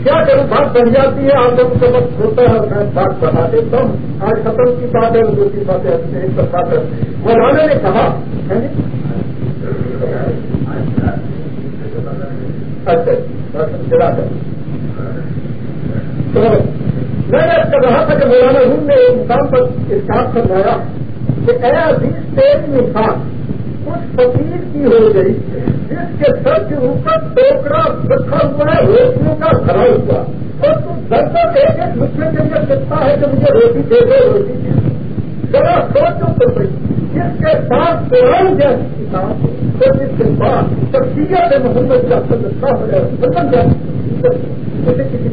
کیا کروں؟ بات بن جاتی ہے، آپ لوگوں کو وقت ہوتا ہے اور میں بات بتا دیتا ہوں۔ آج ختم کی بات ہے دوسری باتیں ایک بتا کر مولانا نے کہا جی؟ اچھا چلا کر میں نے کر رہا تھا کہ مولانا ہوں نے ایک مقام پر ارشاد کروایا کہ اے عزیز تیز مثال اس فقیر کی ہو گئی، جس کے سر کے اوپر ٹوکرا رکھا ہوا ہے، روٹیوں کا کھڑا ہوا۔ اور تم گھر پر ایک ایک مچھلی کے لیے سکتا ہے کہ مجھے روٹی دے دو، روٹی دے ذرا سوچو تو بھائی جس کے ساتھ قرآن جیسی کتاب تو جس کے بعد شخصیت محمد کا سدستہ ہے وطن جیسی مجھے کسی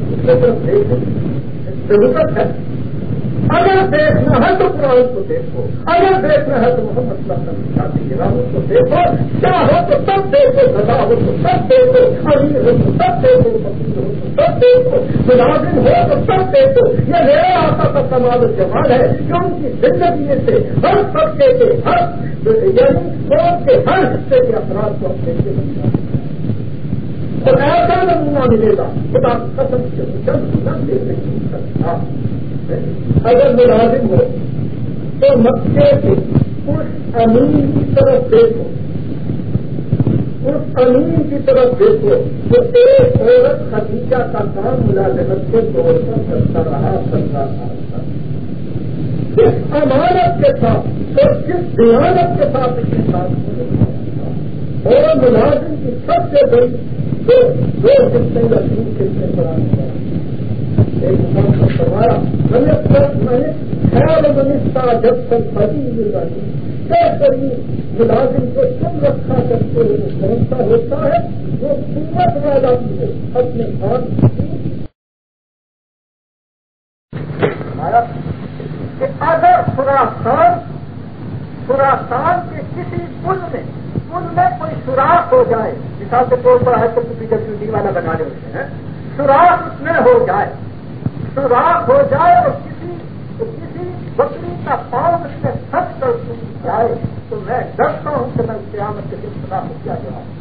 ضرورت ہے اگر دیکھنا ہے تو قرآن کو دیکھو۔ اگر دیکھنا ہے تو محمد صلی اللہ علیہ وسلم کو دیکھو۔ کیا ہو تو سب دیکھو، سزا ہو تو سب دیکھو۔ امیر ہو تو سب دیکھو فقیر ہو تو سب دیکھو۔ ملازم ہو تو سب دیکھو۔ یہ میرا آتا کا کمال جمال ہے کہ ان کی زندگی سے ہر طبقے کے ہر یعنی قوم کے ہر حصے کے افراد کو اپنے سے بن جاتے تو ایسا نمونہ ملے گا۔ خدا قسم اگر ملازم ہو تو مکے کے اس امین کی طرف دیکھو۔ اس امین کی طرف دیکھو تو ایک عورت خدیجہ کا کام ملازمت کے طور پر کرتا رہا کرتا رہا۔ کس امانت کے ساتھ اور کس دیانت کے ساتھ اس کے ساتھ اور ملازم کی سب سے بڑی دو قسطیں ایک میں نے خیال جب تک مل طے کری ملازم کو سن رکھا کرتے ہوئے سمجھتا ہوتا ہے جو قوت والا اپنے ہاتھ کہ اگر خوراسان خوراسان کے کسی پل میں پل میں کوئی سوراخ ہو جائے، مثال کے طور پر ہے تو پی ڈبلو ڈی والا بنا رہے ہوتے ہیں، سوراخ اس میں ہو جائے۔ سوراخ ہو جائے اور کسی کسی بکری کا پاؤں اس میں سچ کر جائے تو میں ڈرتا ہوں کہ میں قیامت کے دن خدا کو کیا جواب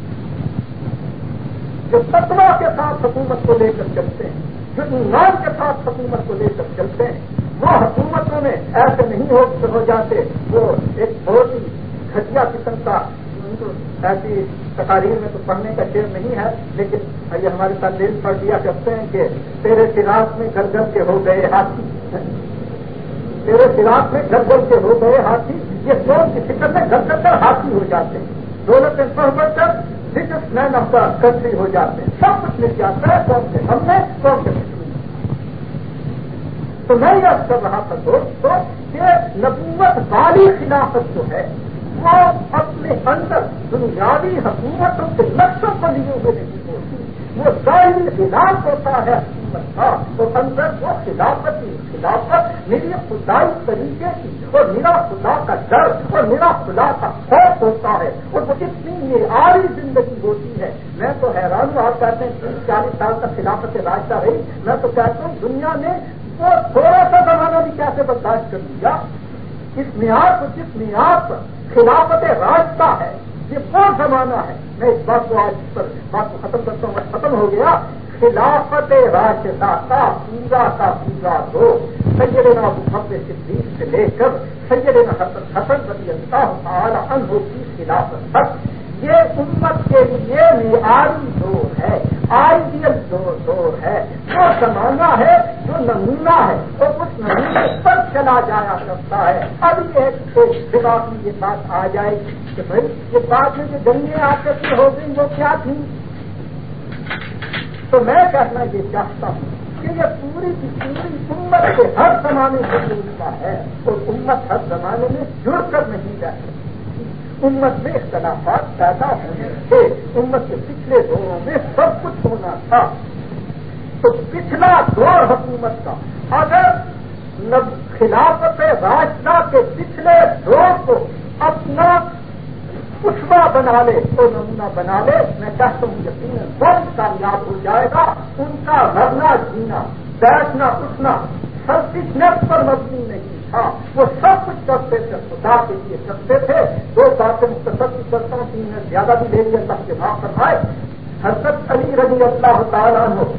جو تتوا کے ساتھ حکومت کو لے کر چلتے ہیں، جو ایمان کے ساتھ حکومت کو لے کر چلتے ہیں وہ حکومتوں میں ایسے نہیں ہو جاتے، وہ ایک بہت ہی گھٹیا قسم کا ایسی تقاریر میں تو پڑھنے کا شیر نہیں ہے، لیکن یہ ہمارے ساتھ دل پڑھ دیا کرتے ہیں کہ تیرے سراغ میں گھر گھر کے ہو گئے ہاتھی۔ تیرے سراغ میں گھر گھر کے ہو گئے ہاتھی، یہ سوچ کی فکر میں گھر گھر کر ہاتھی ہو جاتے۔ ہیں دولت پڑھ کر businessman of the country ہو جاتے۔ ہیں سب کچھ مل جاتا ہے، کون سے؟ ہم نے، کون سے؟ تو میں یہ کر رہا تھا دوستوں کہ نبوت والی خلافت جو ہے، وہ اپنے اندر بنیادی حکومتوں کے نقشوں پر لیے ہوئے نہیں ہوتی۔ وہ ظاہر خلاف ہوتا ہے حکومت کا۔ تو اندر وہ خلافت خلافت میری خدائی طریقے کی اور میرا خدا کا ڈر اور میرا خدا کا خوف ہوتا ہے اور وہ اتنی معیاری زندگی ہوتی ہے۔ میں تو حیران ہوں آپ کہتے ہیں تیس چالیس سال تک خلافت راستہ رہی۔ میں تو کہتا ہوں دنیا نے وہ تھوڑا سا زمانہ بھی کیسے برداشت کر لیا؟ اس معیار کو جس معیار پر خلافت راستہ ہے، یہ وہ زمانہ ہے۔ میں اس بات کو آج پر بات کو ختم کرتا ہوں ختم ہو گیا۔ خلافت راستہ کا پورا کا پورا دو۔ سیدنا محمد صدیق سے لے کر سیدنا حسن حسن رضی اللہ تعالی عنہ کی خلافت تک، یہ امت کے لیے معیاری دور ہے، آئیڈیل دور دور ہے۔ جو زمانہ ہے جو نمونہ ہے وہ اس نمونے پر چلا جایا کرتا ہے۔ ابھی ایک دماغ میں یہ بات آ جائے گی کہ بھائی، یہ بات میں جو جنگیں آپ کے ہو گئی وہ کیا تھی تو میں کہنا یہ چاہتا ہوں کہ یہ پوری کی پوری امت کے ہر زمانے سے کا ہے اور امت ہر زمانے میں جڑ کر نہیں رہتی امت میں اختلافات پیدا ہونے تھے امت کے پچھلے دوروں میں سب کچھ ہونا تھا۔ تو پچھلا دور حکومت کا۔ اگر خلافت راجنا کے پچھلے دور کو اپنا اسوا بنا لے تو نمونہ بنا لے، میں چاہتا ہوں یقیناً بہت کامیاب ہو جائے گا۔ ان کا مرنا جینا، بیٹھنا، اٹھنا، سب فٹنس پر مبنی نہیں تھا۔ وہ سب کچھ کرتے تھے، خدا کے لیے کرتے تھے۔ دو باتیں مختصر کی کرتا ہوں تین میں زیادہ بھی لے لیے اللہ کے معاف کروائے حضرت علی رضی اللہ تعالیٰ ہو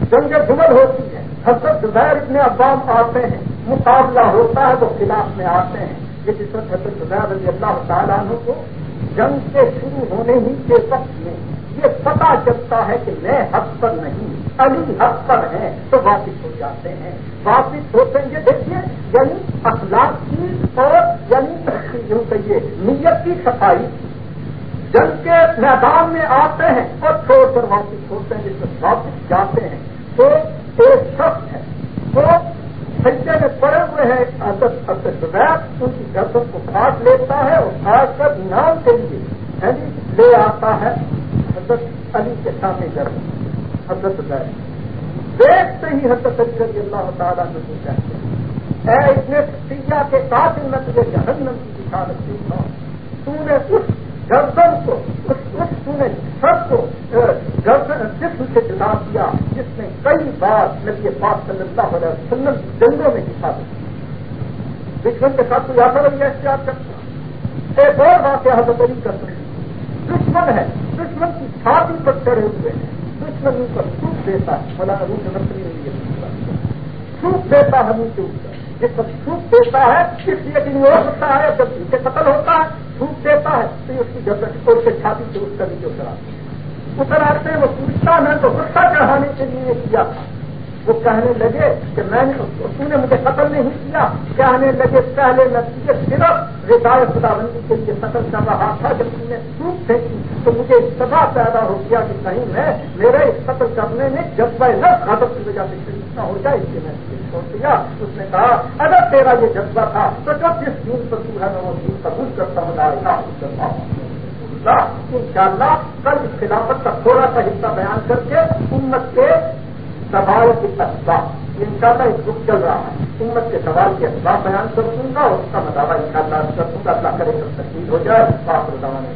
جنگ جمل ہوتی ہے حضرت زبیر اتنے عوام آتے ہیں۔ مقابلہ ہوتا ہے تو خلاف میں آتے ہیں۔ یہ جس وقت حضرت زبیر رضی اللہ تعالیٰ کو جنگ کے شروع ہونے ہی کے وقت میں یہ پتا چلتا ہے کہ میں حق پر نہیں، علی حق پر ہیں، تو واپس ہو جاتے ہیں۔ واپس ہوتے ہیں یہ دیکھیے یعنی اخلاق کی اور یعنی یوں کہیے، نیت کی صفائی جنگ کے میدان میں آتے ہیں اور چھوڑ کر واپس ہوتے ہیں، جس میں واپس جاتے ہیں۔ تو ایک شخص ہے۔ وہ سجدے میں پڑے ہوئے ہیں۔ حضرت حضرت زبیر ان کی گردن کو کاٹ لیتا ہے اور کاٹ کر انعام کے لیے یعنی لے آتا ہے۔ حضرت علی کے سامنے گرد حضرت زبیر دیکھتے ہی حضرت علی رضی اللہ تعالیٰ نے کہتے ہیں، اے اتنے سیا کے قاتل، میں تجھے جہنم کی دکھا رکھی تھا تو نے اس گردن کو، اس نے سب کو گردن جسم سے جلا دیا جس نے کئی بار نبی پاک صلی اللہ علیہ وسلم جنگوں میں دکھا دیا دشمن کے ساتھ کوئی آسا رویہ اختیار کرتا۔ ایک اور واقعہ حضرت علی کر سکتے دشمن ہے، دشمن کی چھاتی پر چڑھے ہوئے ہیں۔ دشمن ان پر سوکھ دیتا ہے۔ بلا روح نسلی نہیں سوکھ دیتا ہم ان کے اوپر۔ جس پر سوکھ دیتا ہے، اس لیے کہ ہو سکتا ہے، جب ان اسے قتل ہوتا ہے۔ سوکھ دیتا ہے، تو اس کی جب اس کے چھاتی سے اس کا نیچے اتر آتے اتر آتے ہیں، وہ پوچھتا میں تو غصہ چڑھانے کے لیے کیا۔ تھا وہ کہنے لگے کہ میں نے نے مجھے قتل نہیں کیا۔ کہنے لگے، پہلے میں تجھے صرف ردایت خدا بندی کے لیے قتل کر رہا تھا، جب تم نے سوکھ پھینکی، تو مجھے سزا پیدا ہو گیا کہ کہیں میں، میرے اس قتل کرنے میں جب میں نہ غضب کی وجہ سے نہ ہو جائے، اس لیے میں چھوڑ دیا۔ اس نے کہا، اگر تیرا یہ جذبہ تھا، تو جب جس دین پر تو ہے، میں وہ دین قبول کرتا ہوں کرتا ان شاء اللہ کل اس خلافت کا تھوڑا سا حصہ بیان کر کے امت کے سوال کی اسباب ان شاء اللہ ایک رخ چل رہا ہے۔ امت کے سوال کے اسباب بیان کر دوں گا، اور اس کا مطالعہ ان شاء اللہ کر دوں گا۔ اللہ کرے کر تکلیف ہو جائے باپ روزانہ